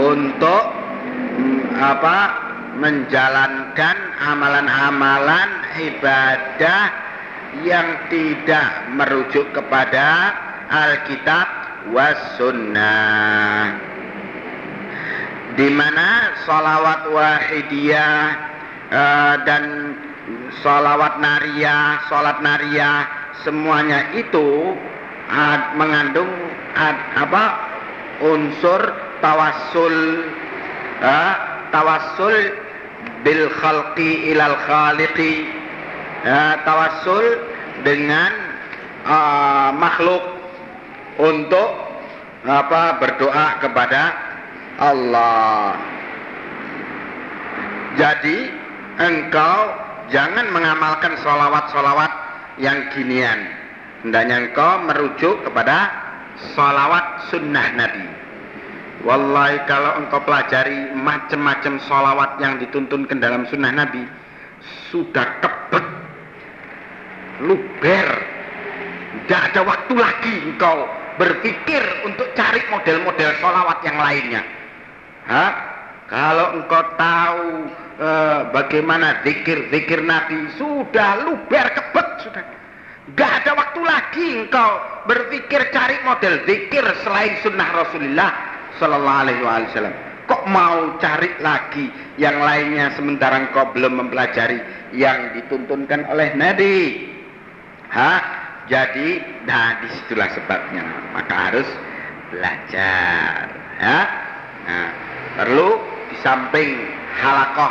untuk mm, apa menjalankan amalan-amalan ibadah yang tidak merujuk kepada Alkitab was sunnah di mana salawat wahidiyah uh, dan salawat nariyah, salat nariyah semuanya itu uh, mengandung uh, apa? Unsur tawassul uh, tawassul bil khalqi ilal khaliqi ya, tawassul dengan uh, makhluk untuk apa berdoa kepada Allah. Jadi engkau jangan mengamalkan solawat-solawat yang ginian. Hendaknya engkau merujuk kepada solawat sunnah Nabi. Wallahi kalau engkau pelajari macam-macam solawat yang dituntunkan dalam sunnah Nabi, sudah kebet luber. Tidak ada waktu lagi engkau berpikir untuk cari model-model sholawat yang lainnya. Hah? Kalau engkau tahu e, bagaimana zikir-zikir Nabi, sudah luber kebet sudah. Gak ada waktu lagi engkau berpikir cari model zikir selain sunnah Rasulullah Sallallahu Alaihi Wasallam. Kok mau cari lagi yang lainnya sementara engkau belum mempelajari yang dituntunkan oleh Nabi? Ha? Jadi, nah di situlah sebabnya. Maka harus belajar. Ya. Nah, perlu di samping halakoh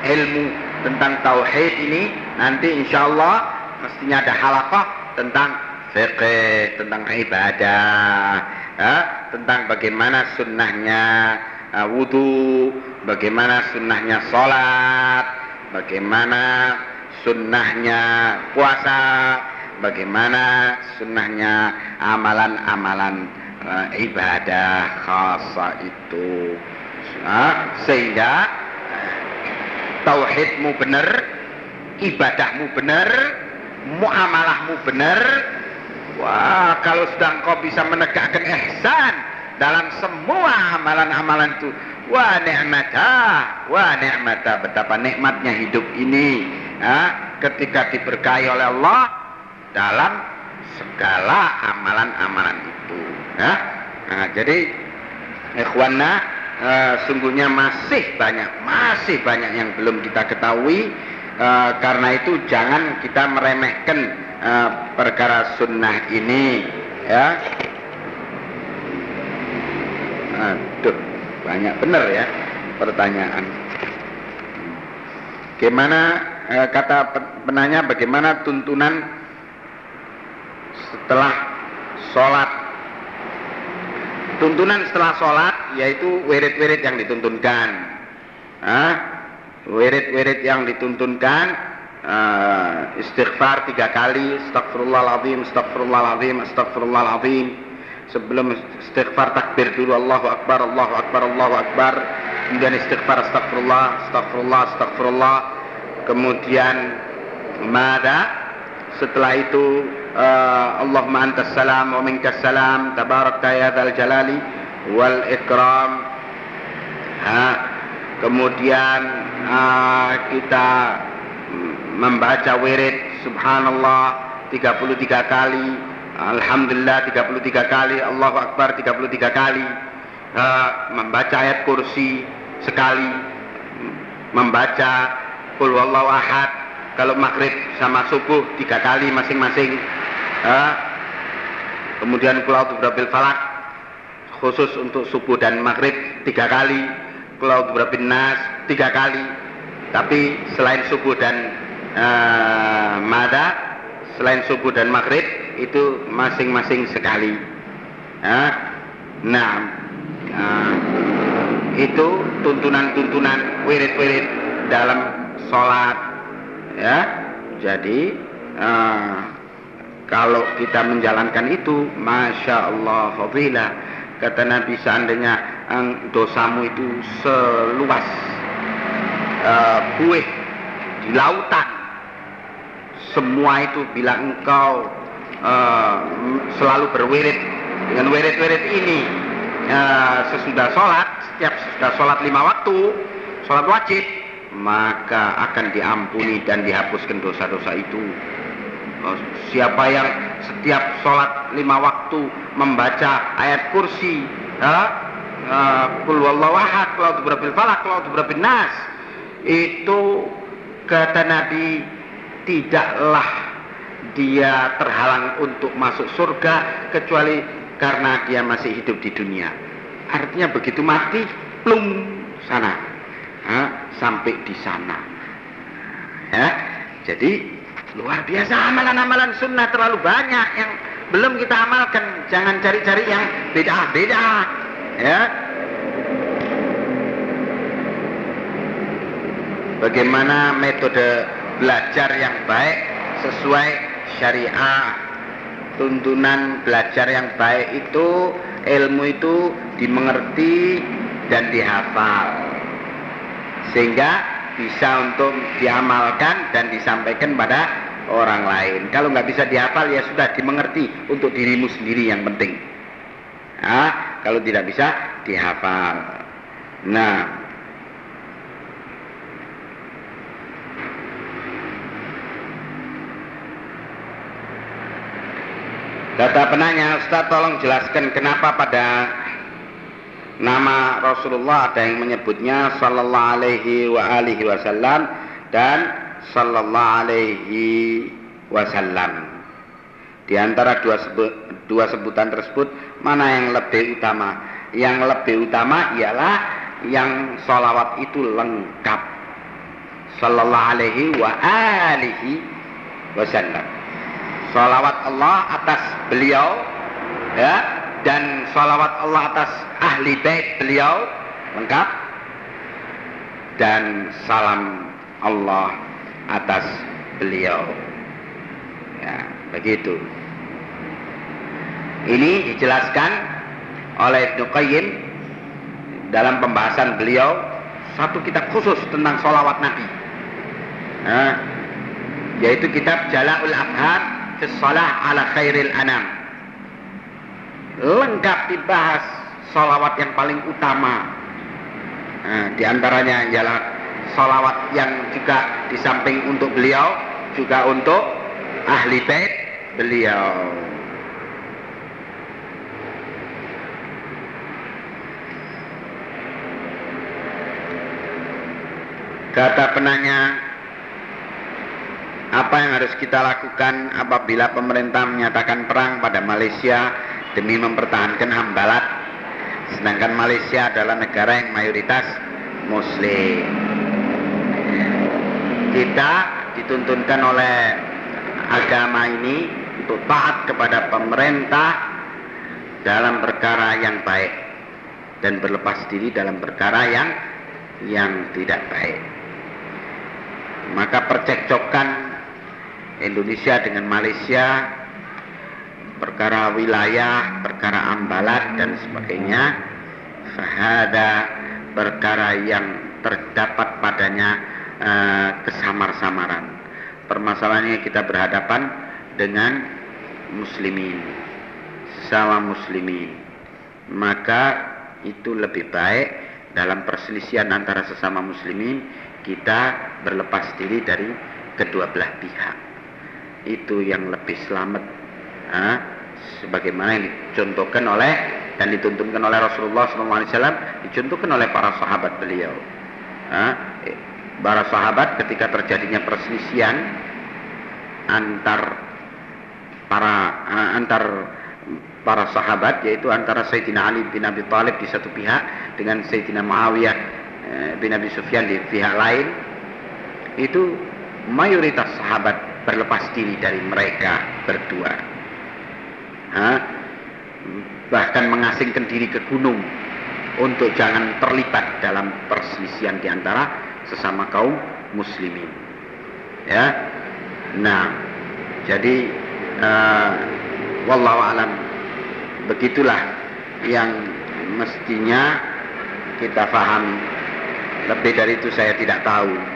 ilmu tentang tauhid ini nanti insya Allah mestinya ada halakoh tentang fikih, tentang ibadah, ya, tentang bagaimana sunnahnya uh, wudhu, bagaimana sunnahnya sholat, bagaimana sunnahnya puasa, bagaimana sunnahnya amalan-amalan uh, ibadah khasa itu. Nah, sehingga uh, tauhidmu benar, ibadahmu benar, muamalahmu benar. Wah, kalau sedang kau bisa menegakkan ihsan dalam semua amalan-amalan itu, wah nikmatah, wah nikmatah betapa nikmatnya hidup ini. Nah, ketika diberkahi oleh Allah dalam segala amalan-amalan itu. Ya. Nah, jadi ikhwanna uh, sungguhnya masih banyak, masih banyak yang belum kita ketahui. Uh, karena itu jangan kita meremehkan uh, perkara sunnah ini, ya. Aduh, banyak benar ya pertanyaan. Bagaimana uh, kata penanya bagaimana tuntunan setelah sholat tuntunan setelah sholat yaitu wirid-wirid yang dituntunkan. Wirid-wirid yang dituntunkan uh, istighfar tiga kali astagfirullahaladzim astagfirullahaladzim astagfirullahaladzim sebelum istighfar takbir dulu Allahu Akbar Allahu Akbar Allahu Akbar. Kemudian istighfar astagfirullah astagfirullah astagfirullah kemudian mada setelah itu uh, Allahumma antas salam wa minkas salam tabarakta ya dzal jalali wal ikram. Ha, kemudian uh, kita membaca wirid subhanallah 33 kali. Alhamdulillah 33 kali. Allahu akbar 33 kali. Uh, membaca ayat kursi sekali. Membaca qul wallahu ahad kalau maghrib sama subuh tiga kali masing-masing. Uh, kemudian pulau Berabil Falak khusus untuk subuh dan maghrib tiga kali. Pulau Berabil Nas tiga kali. Tapi selain subuh dan uh, mada selain subuh dan maghrib itu masing-masing sekali. Uh, nah uh, itu tuntunan-tuntunan wirid-wirid dalam sholat ya jadi uh, kalau kita menjalankan itu masya Allah fadilah kata Nabi seandainya ang dosamu itu seluas uh, buih di lautan semua itu bila engkau uh, selalu berwirid dengan wirid-wirid ini uh, sesudah sholat setiap sesudah sholat lima waktu sholat wajib maka akan diampuni dan dihapuskan dosa-dosa itu. Siapa yang setiap sholat lima waktu membaca ayat kursi nas. Itu kata Nabi tidaklah dia terhalang untuk masuk surga kecuali karena dia masih hidup di dunia. Artinya begitu mati, plung sana, ha, sampai di sana. Ya, jadi luar biasa amalan-amalan sunnah terlalu banyak yang belum kita amalkan. Jangan cari-cari yang beda-beda. Ya. Bagaimana metode belajar yang baik sesuai syariah tuntunan belajar yang baik itu ilmu itu dimengerti dan dihafal sehingga bisa untuk diamalkan dan disampaikan pada orang lain. Kalau nggak bisa dihafal ya sudah dimengerti untuk dirimu sendiri yang penting. Nah, kalau tidak bisa dihafal. Nah. Kata penanya, Ustaz tolong jelaskan kenapa pada nama Rasulullah ada yang menyebutnya sallallahu alaihi wa alihi wasallam dan sallallahu alaihi wasallam. Di antara dua, sebut, dua sebutan tersebut, mana yang lebih utama? Yang lebih utama ialah yang solawat itu lengkap. Sallallahu alaihi wa alihi wasallam. Salawat Allah atas beliau ya dan salawat Allah atas ahli bait beliau lengkap dan salam Allah atas beliau. Ya, begitu. Ini dijelaskan oleh Ibnu Qayyim dalam pembahasan beliau satu kitab khusus tentang sholawat Nabi. Nah, yaitu kitab Jala'ul fi Salah ala Khairil Anam. Lengkap dibahas sholawat yang paling utama. Nah, di antaranya ialah sholawat yang juga di samping untuk beliau juga untuk ahli bait beliau. Kata penanya, apa yang harus kita lakukan apabila pemerintah menyatakan perang pada Malaysia demi mempertahankan hambalat, sedangkan Malaysia adalah negara yang mayoritas Muslim. Kita dituntunkan oleh agama ini untuk taat kepada pemerintah dalam perkara yang baik dan berlepas diri dalam perkara yang yang tidak baik maka percekcokan Indonesia dengan Malaysia perkara wilayah, perkara ambalat dan sebagainya fahada perkara yang terdapat padanya uh, kesamar-samaran permasalahannya kita berhadapan dengan muslimin sama muslimin maka itu lebih baik dalam perselisihan antara sesama muslimin kita berlepas diri dari kedua belah pihak. Itu yang lebih selamat. Ha? Sebagaimana yang dicontohkan oleh dan dituntunkan oleh Rasulullah SAW, dicontohkan oleh para sahabat beliau. Para sahabat ketika terjadinya perselisihan antar para antar para sahabat yaitu antara Sayyidina Ali bin Abi Thalib di satu pihak dengan Sayyidina Muawiyah Eh, bin Abi Sufyan di pihak lain itu mayoritas sahabat berlepas diri dari mereka berdua ha? bahkan mengasingkan diri ke gunung untuk jangan terlibat dalam perselisihan di antara sesama kaum muslimin ya nah jadi uh, wallahu alam begitulah yang mestinya kita pahami lebih dari itu saya tidak tahu.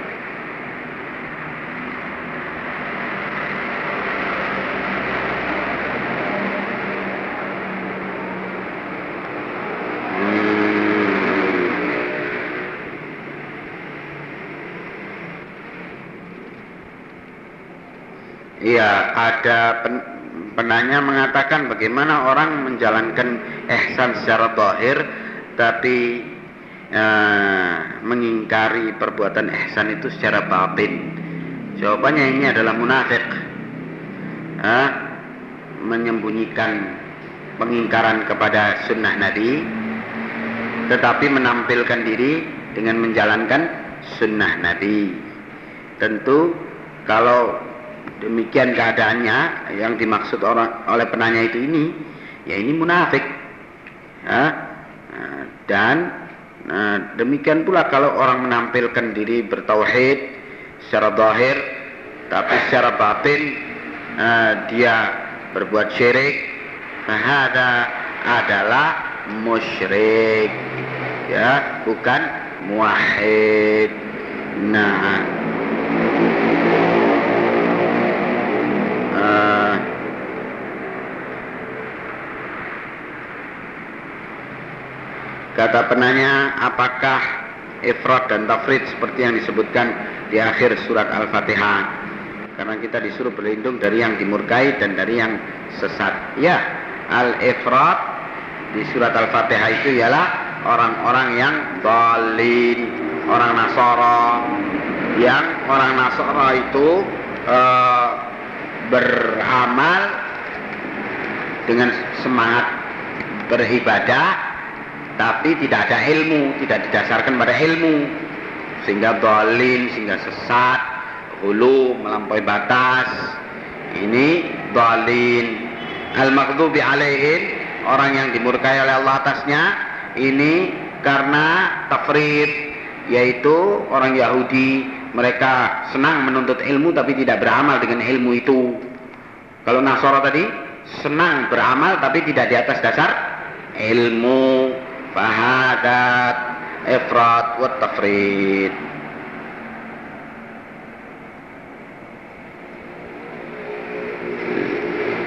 Iya, ada pen, penanya mengatakan bagaimana orang menjalankan ihsan secara zahir tapi uh, mengingkari perbuatan ihsan itu secara batin. Jawabannya ini adalah munafik. Uh, menyembunyikan pengingkaran kepada sunnah Nabi tetapi menampilkan diri dengan menjalankan sunnah Nabi. Tentu kalau demikian keadaannya yang dimaksud orang oleh penanya itu ini ya ini munafik. Uh, dan Nah, demikian pula kalau orang menampilkan diri bertauhid secara zahir, tapi secara batin uh, dia berbuat syirik, fahada adalah musyrik, ya, bukan muahid. Nah, Kata penanya, apakah ifrat dan tafrid seperti yang disebutkan di akhir surat Al-Fatihah? Karena kita disuruh berlindung dari yang dimurkai dan dari yang sesat. Ya, al-ifrat di surat Al-Fatihah itu ialah orang-orang yang dalin, orang Nasara. Yang orang Nasara itu uh, beramal dengan semangat beribadah tapi tidak ada ilmu, tidak didasarkan pada ilmu sehingga dolin, sehingga sesat, hulu, melampaui batas. Ini dolin. Al-maghdubi alaihin, orang yang dimurkai oleh Allah atasnya, ini karena tafrid, yaitu orang Yahudi, mereka senang menuntut ilmu tapi tidak beramal dengan ilmu itu. Kalau Nasara tadi, senang beramal tapi tidak di atas dasar ilmu fahadat ifrat wa tafrid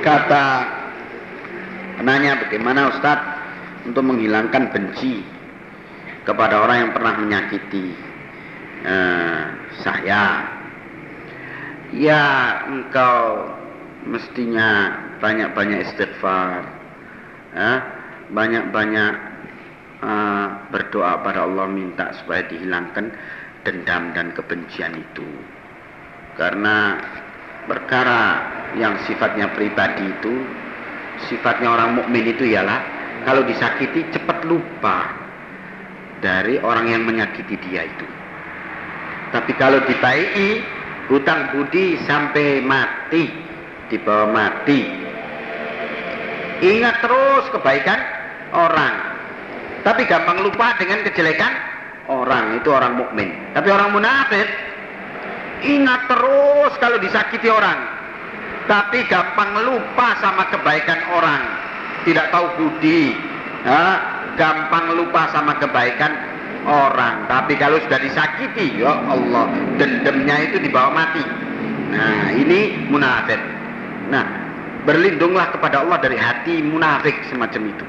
kata penanya bagaimana Ustadz untuk menghilangkan benci kepada orang yang pernah menyakiti eh, saya? Ya engkau mestinya banyak-banyak istighfar ya, banyak-banyak berdoa pada Allah minta supaya dihilangkan dendam dan kebencian itu. Karena perkara yang sifatnya pribadi itu sifatnya orang mukmin itu ialah kalau disakiti cepat lupa dari orang yang menyakiti dia itu. Tapi kalau ditaiki hutang budi sampai mati dibawa mati. Ingat terus kebaikan orang tapi gampang lupa dengan kejelekan orang. Itu orang mukmin. Tapi orang munafik ingat terus kalau disakiti orang. Tapi gampang lupa sama kebaikan orang. Tidak tahu budi. Gampang lupa sama kebaikan orang. Tapi kalau sudah disakiti ya Allah dendamnya itu dibawa mati. Nah ini munafik. Nah berlindunglah kepada Allah dari hati munafik semacam itu.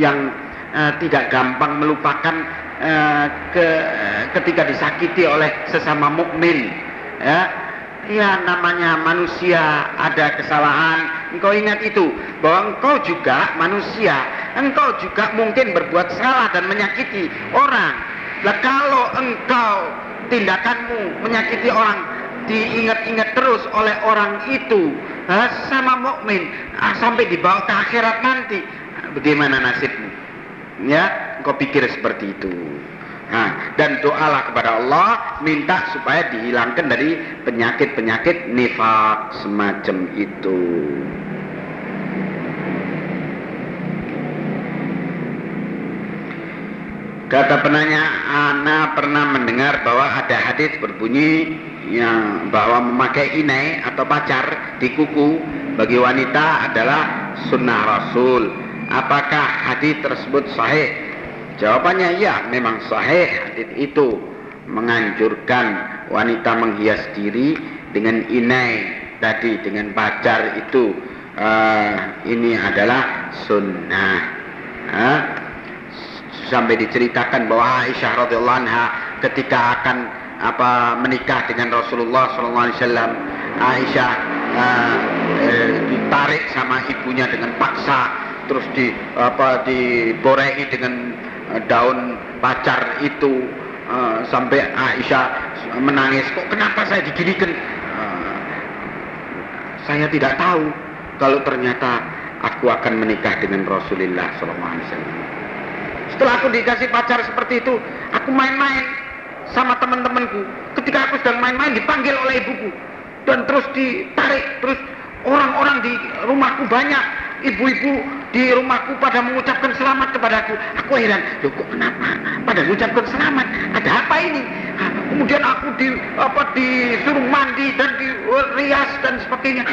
Yang uh, tidak gampang melupakan uh, ke, ketika disakiti oleh sesama mukmin. Ya ya namanya manusia ada kesalahan. Engkau ingat itu bahwa engkau juga manusia engkau juga mungkin berbuat salah dan menyakiti orang. Lah kalau engkau tindakanmu menyakiti orang diingat-ingat terus oleh orang itu ha, sama mukmin ah, sampai dibawa ke akhirat nanti. Bagaimana nasibmu ya kau pikir seperti itu Nah, dan doalah kepada Allah minta supaya dihilangkan dari penyakit-penyakit nifak semacam itu. Kata penanya, Ana pernah mendengar bahwa ada hadis berbunyi yang bahwa memakai inai atau pacar di kuku bagi wanita adalah sunnah Rasul. Apakah hadis tersebut sahih? Jawabannya ya, memang sahih hadis itu menganjurkan wanita menghias diri dengan inai tadi dengan pacar itu uh, ini adalah sunnah. Uh, sampai diceritakan bahwa Aisyah radhiyallahu anha ketika akan apa menikah dengan Rasulullah SAW Aisyah uh, eh, ditarik sama ibunya dengan paksa terus di apa diborehi dengan uh, daun pacar itu uh, sampai Aisyah menangis kok kenapa saya diginikan? Uh, saya tidak tahu kalau ternyata aku akan menikah dengan Rasulullah SAW setelah aku dikasih pacar seperti itu, aku main-main sama teman-temanku. Ketika aku sedang main-main dipanggil oleh ibuku dan terus ditarik, terus orang-orang di rumahku banyak, ibu-ibu di rumahku pada mengucapkan selamat kepadaku. Aku heran, loh kok kenapa pada mengucapkan selamat? Ada apa ini? Kemudian aku di apa disuruh mandi dan dirias dan sebagainya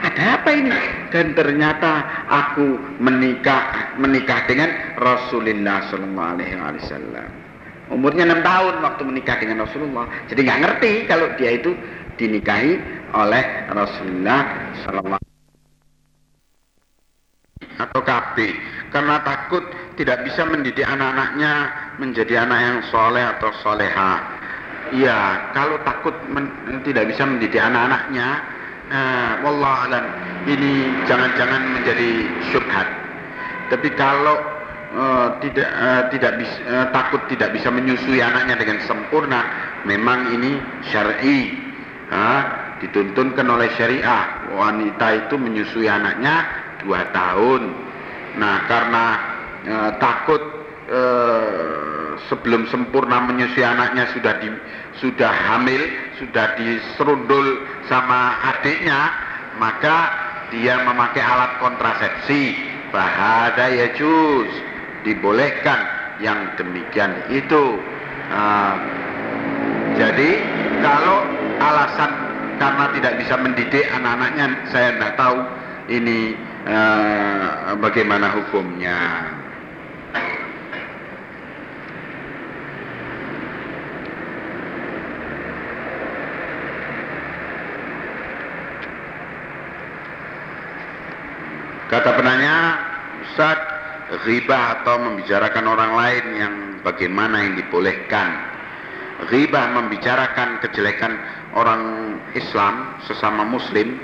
ada apa ini? Dan ternyata aku menikah menikah dengan Rasulullah Sallallahu Alaihi Wasallam. Umurnya enam tahun waktu menikah dengan Rasulullah. Jadi nggak ngerti kalau dia itu dinikahi oleh Rasulullah Sallallahu atau KB karena takut tidak bisa mendidik anak-anaknya menjadi anak yang soleh atau soleha. Iya, kalau takut tidak bisa mendidik anak-anaknya, Nah, wallah alam ini jangan-jangan menjadi syubhat. Tapi kalau uh, tidak uh, tidak bisa uh, takut tidak bisa menyusui anaknya dengan sempurna, memang ini syar'i. Uh, dituntunkan oleh syariah wanita itu menyusui anaknya dua tahun. Nah karena e, takut e, sebelum sempurna menyusui anaknya sudah di, sudah hamil, sudah diserundul sama adiknya, maka dia memakai alat kontrasepsi. Bahada ya dibolehkan yang demikian itu. Uh, jadi kalau alasan karena tidak bisa mendidik anak-anaknya, saya tidak tahu ini uh, bagaimana hukumnya. Kata penanya, Ustaz, ghibah atau membicarakan orang lain yang bagaimana yang dibolehkan? Ghibah membicarakan kejelekan orang Islam sesama muslim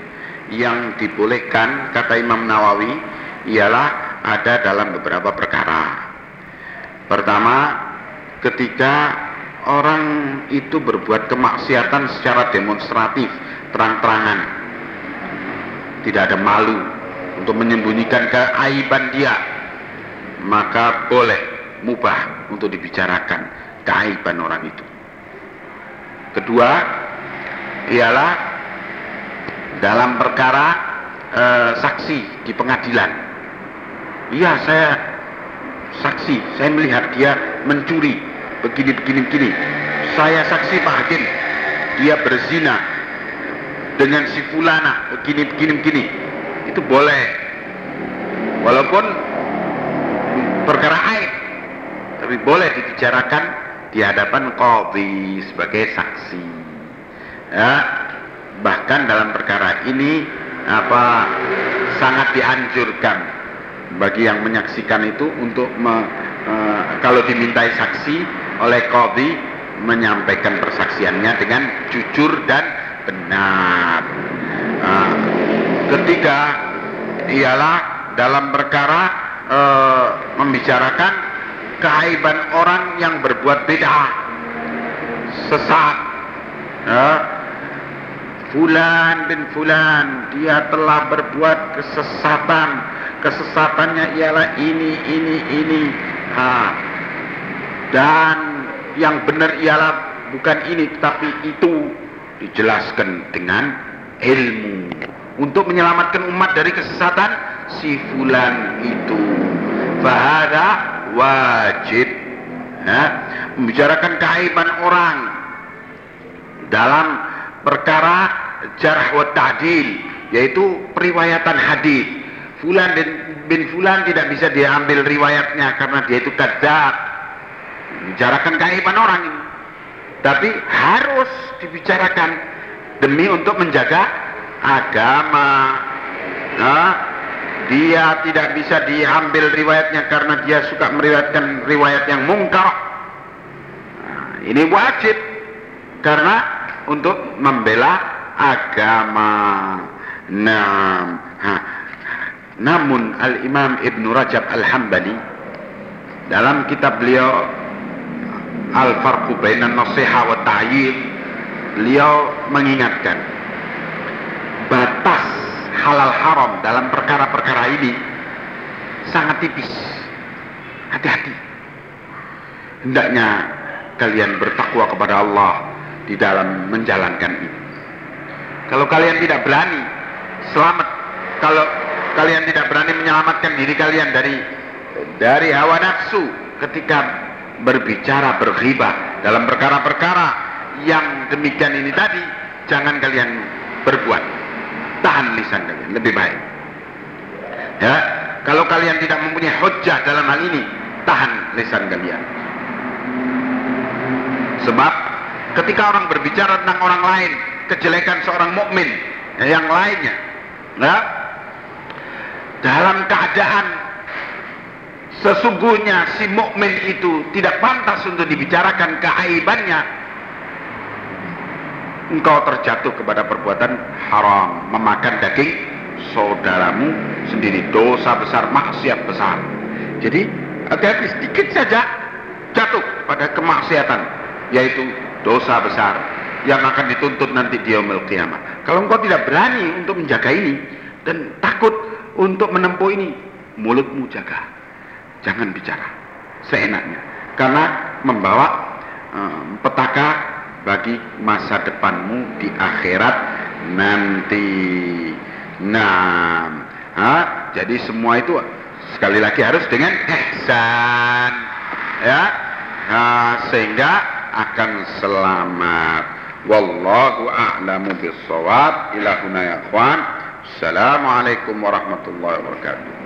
yang dibolehkan kata Imam Nawawi ialah ada dalam beberapa perkara. Pertama, ketika orang itu berbuat kemaksiatan secara demonstratif, terang-terangan, tidak ada malu, untuk menyembunyikan keaiban dia maka boleh mubah untuk dibicarakan keaiban orang itu kedua ialah dalam perkara e, saksi di pengadilan. Iya saya saksi. Saya melihat dia mencuri begini begini begini saya saksi Pak Hakim. Dia berzina dengan si fulana begini begini begini itu boleh. Walaupun perkara aib tapi boleh dibicarakan di hadapan qadhi sebagai saksi. Ya, bahkan dalam perkara ini apa sangat dianjurkan bagi yang menyaksikan itu untuk me, e, kalau dimintai saksi oleh qadhi menyampaikan persaksiannya dengan jujur dan benar. Nah, ketiga ialah dalam perkara e, membicarakan keaiban orang yang berbuat bid'ah sesat ya. Fulan bin Fulan dia telah berbuat kesesatan. Kesesatannya ialah ini ini ini. Ha. dan yang benar ialah bukan ini tapi itu dijelaskan dengan ilmu. Untuk menyelamatkan umat dari kesesatan si fulan itu. Bahada wajib. Ya, membicarakan keaiban orang. Dalam perkara jarh wa ta'dil yaitu periwayatan hadis fulan bin, fulan tidak bisa diambil riwayatnya karena dia itu kadzab membicarakan keaiban orang ini tapi harus dibicarakan demi untuk menjaga agama. Nah, dia tidak bisa diambil riwayatnya karena dia suka meriwayatkan riwayat yang mungkar. Nah, ini wajib karena untuk membela agama. Nah, namun Al Imam Ibn Rajab Al Hambali dalam kitab beliau Al Farqu Bainan Nasiha wa Ta'yid beliau mengingatkan batas halal haram dalam perkara-perkara ini sangat tipis. Hati-hati. Hendaknya kalian bertakwa kepada Allah di dalam menjalankan ini. Kalau kalian tidak berani selamat, kalau kalian tidak berani menyelamatkan diri kalian dari dari hawa nafsu ketika berbicara berghibah dalam perkara-perkara yang demikian ini tadi, jangan kalian berbuat. Tahan lisan kalian lebih baik. Ya kalau kalian tidak mempunyai hujah dalam hal ini tahan lisan kalian. Sebab ketika orang berbicara tentang orang lain kejelekan seorang mukmin ya, yang lainnya. Ya dalam keadaan sesungguhnya si mukmin itu tidak pantas untuk dibicarakan keaibannya engkau terjatuh kepada perbuatan haram memakan daging saudaramu sendiri dosa besar maksiat besar. Jadi hati-hati sedikit saja jatuh pada kemaksiatan yaitu dosa besar yang akan dituntut nanti di yaumil kiamat kalau engkau tidak berani untuk menjaga ini dan takut untuk menempuh ini mulutmu jaga. Jangan bicara seenaknya. Karena membawa um, petaka bagi masa depanmu di akhirat nanti. Nah ha? jadi semua itu sekali lagi harus dengan ihsan. Ya? Nah, sehingga akan selamat wallahu a'lamu bis-shawab. Ilahuna ya ikhwan. Assalamualaikum warahmatullahi wabarakatuh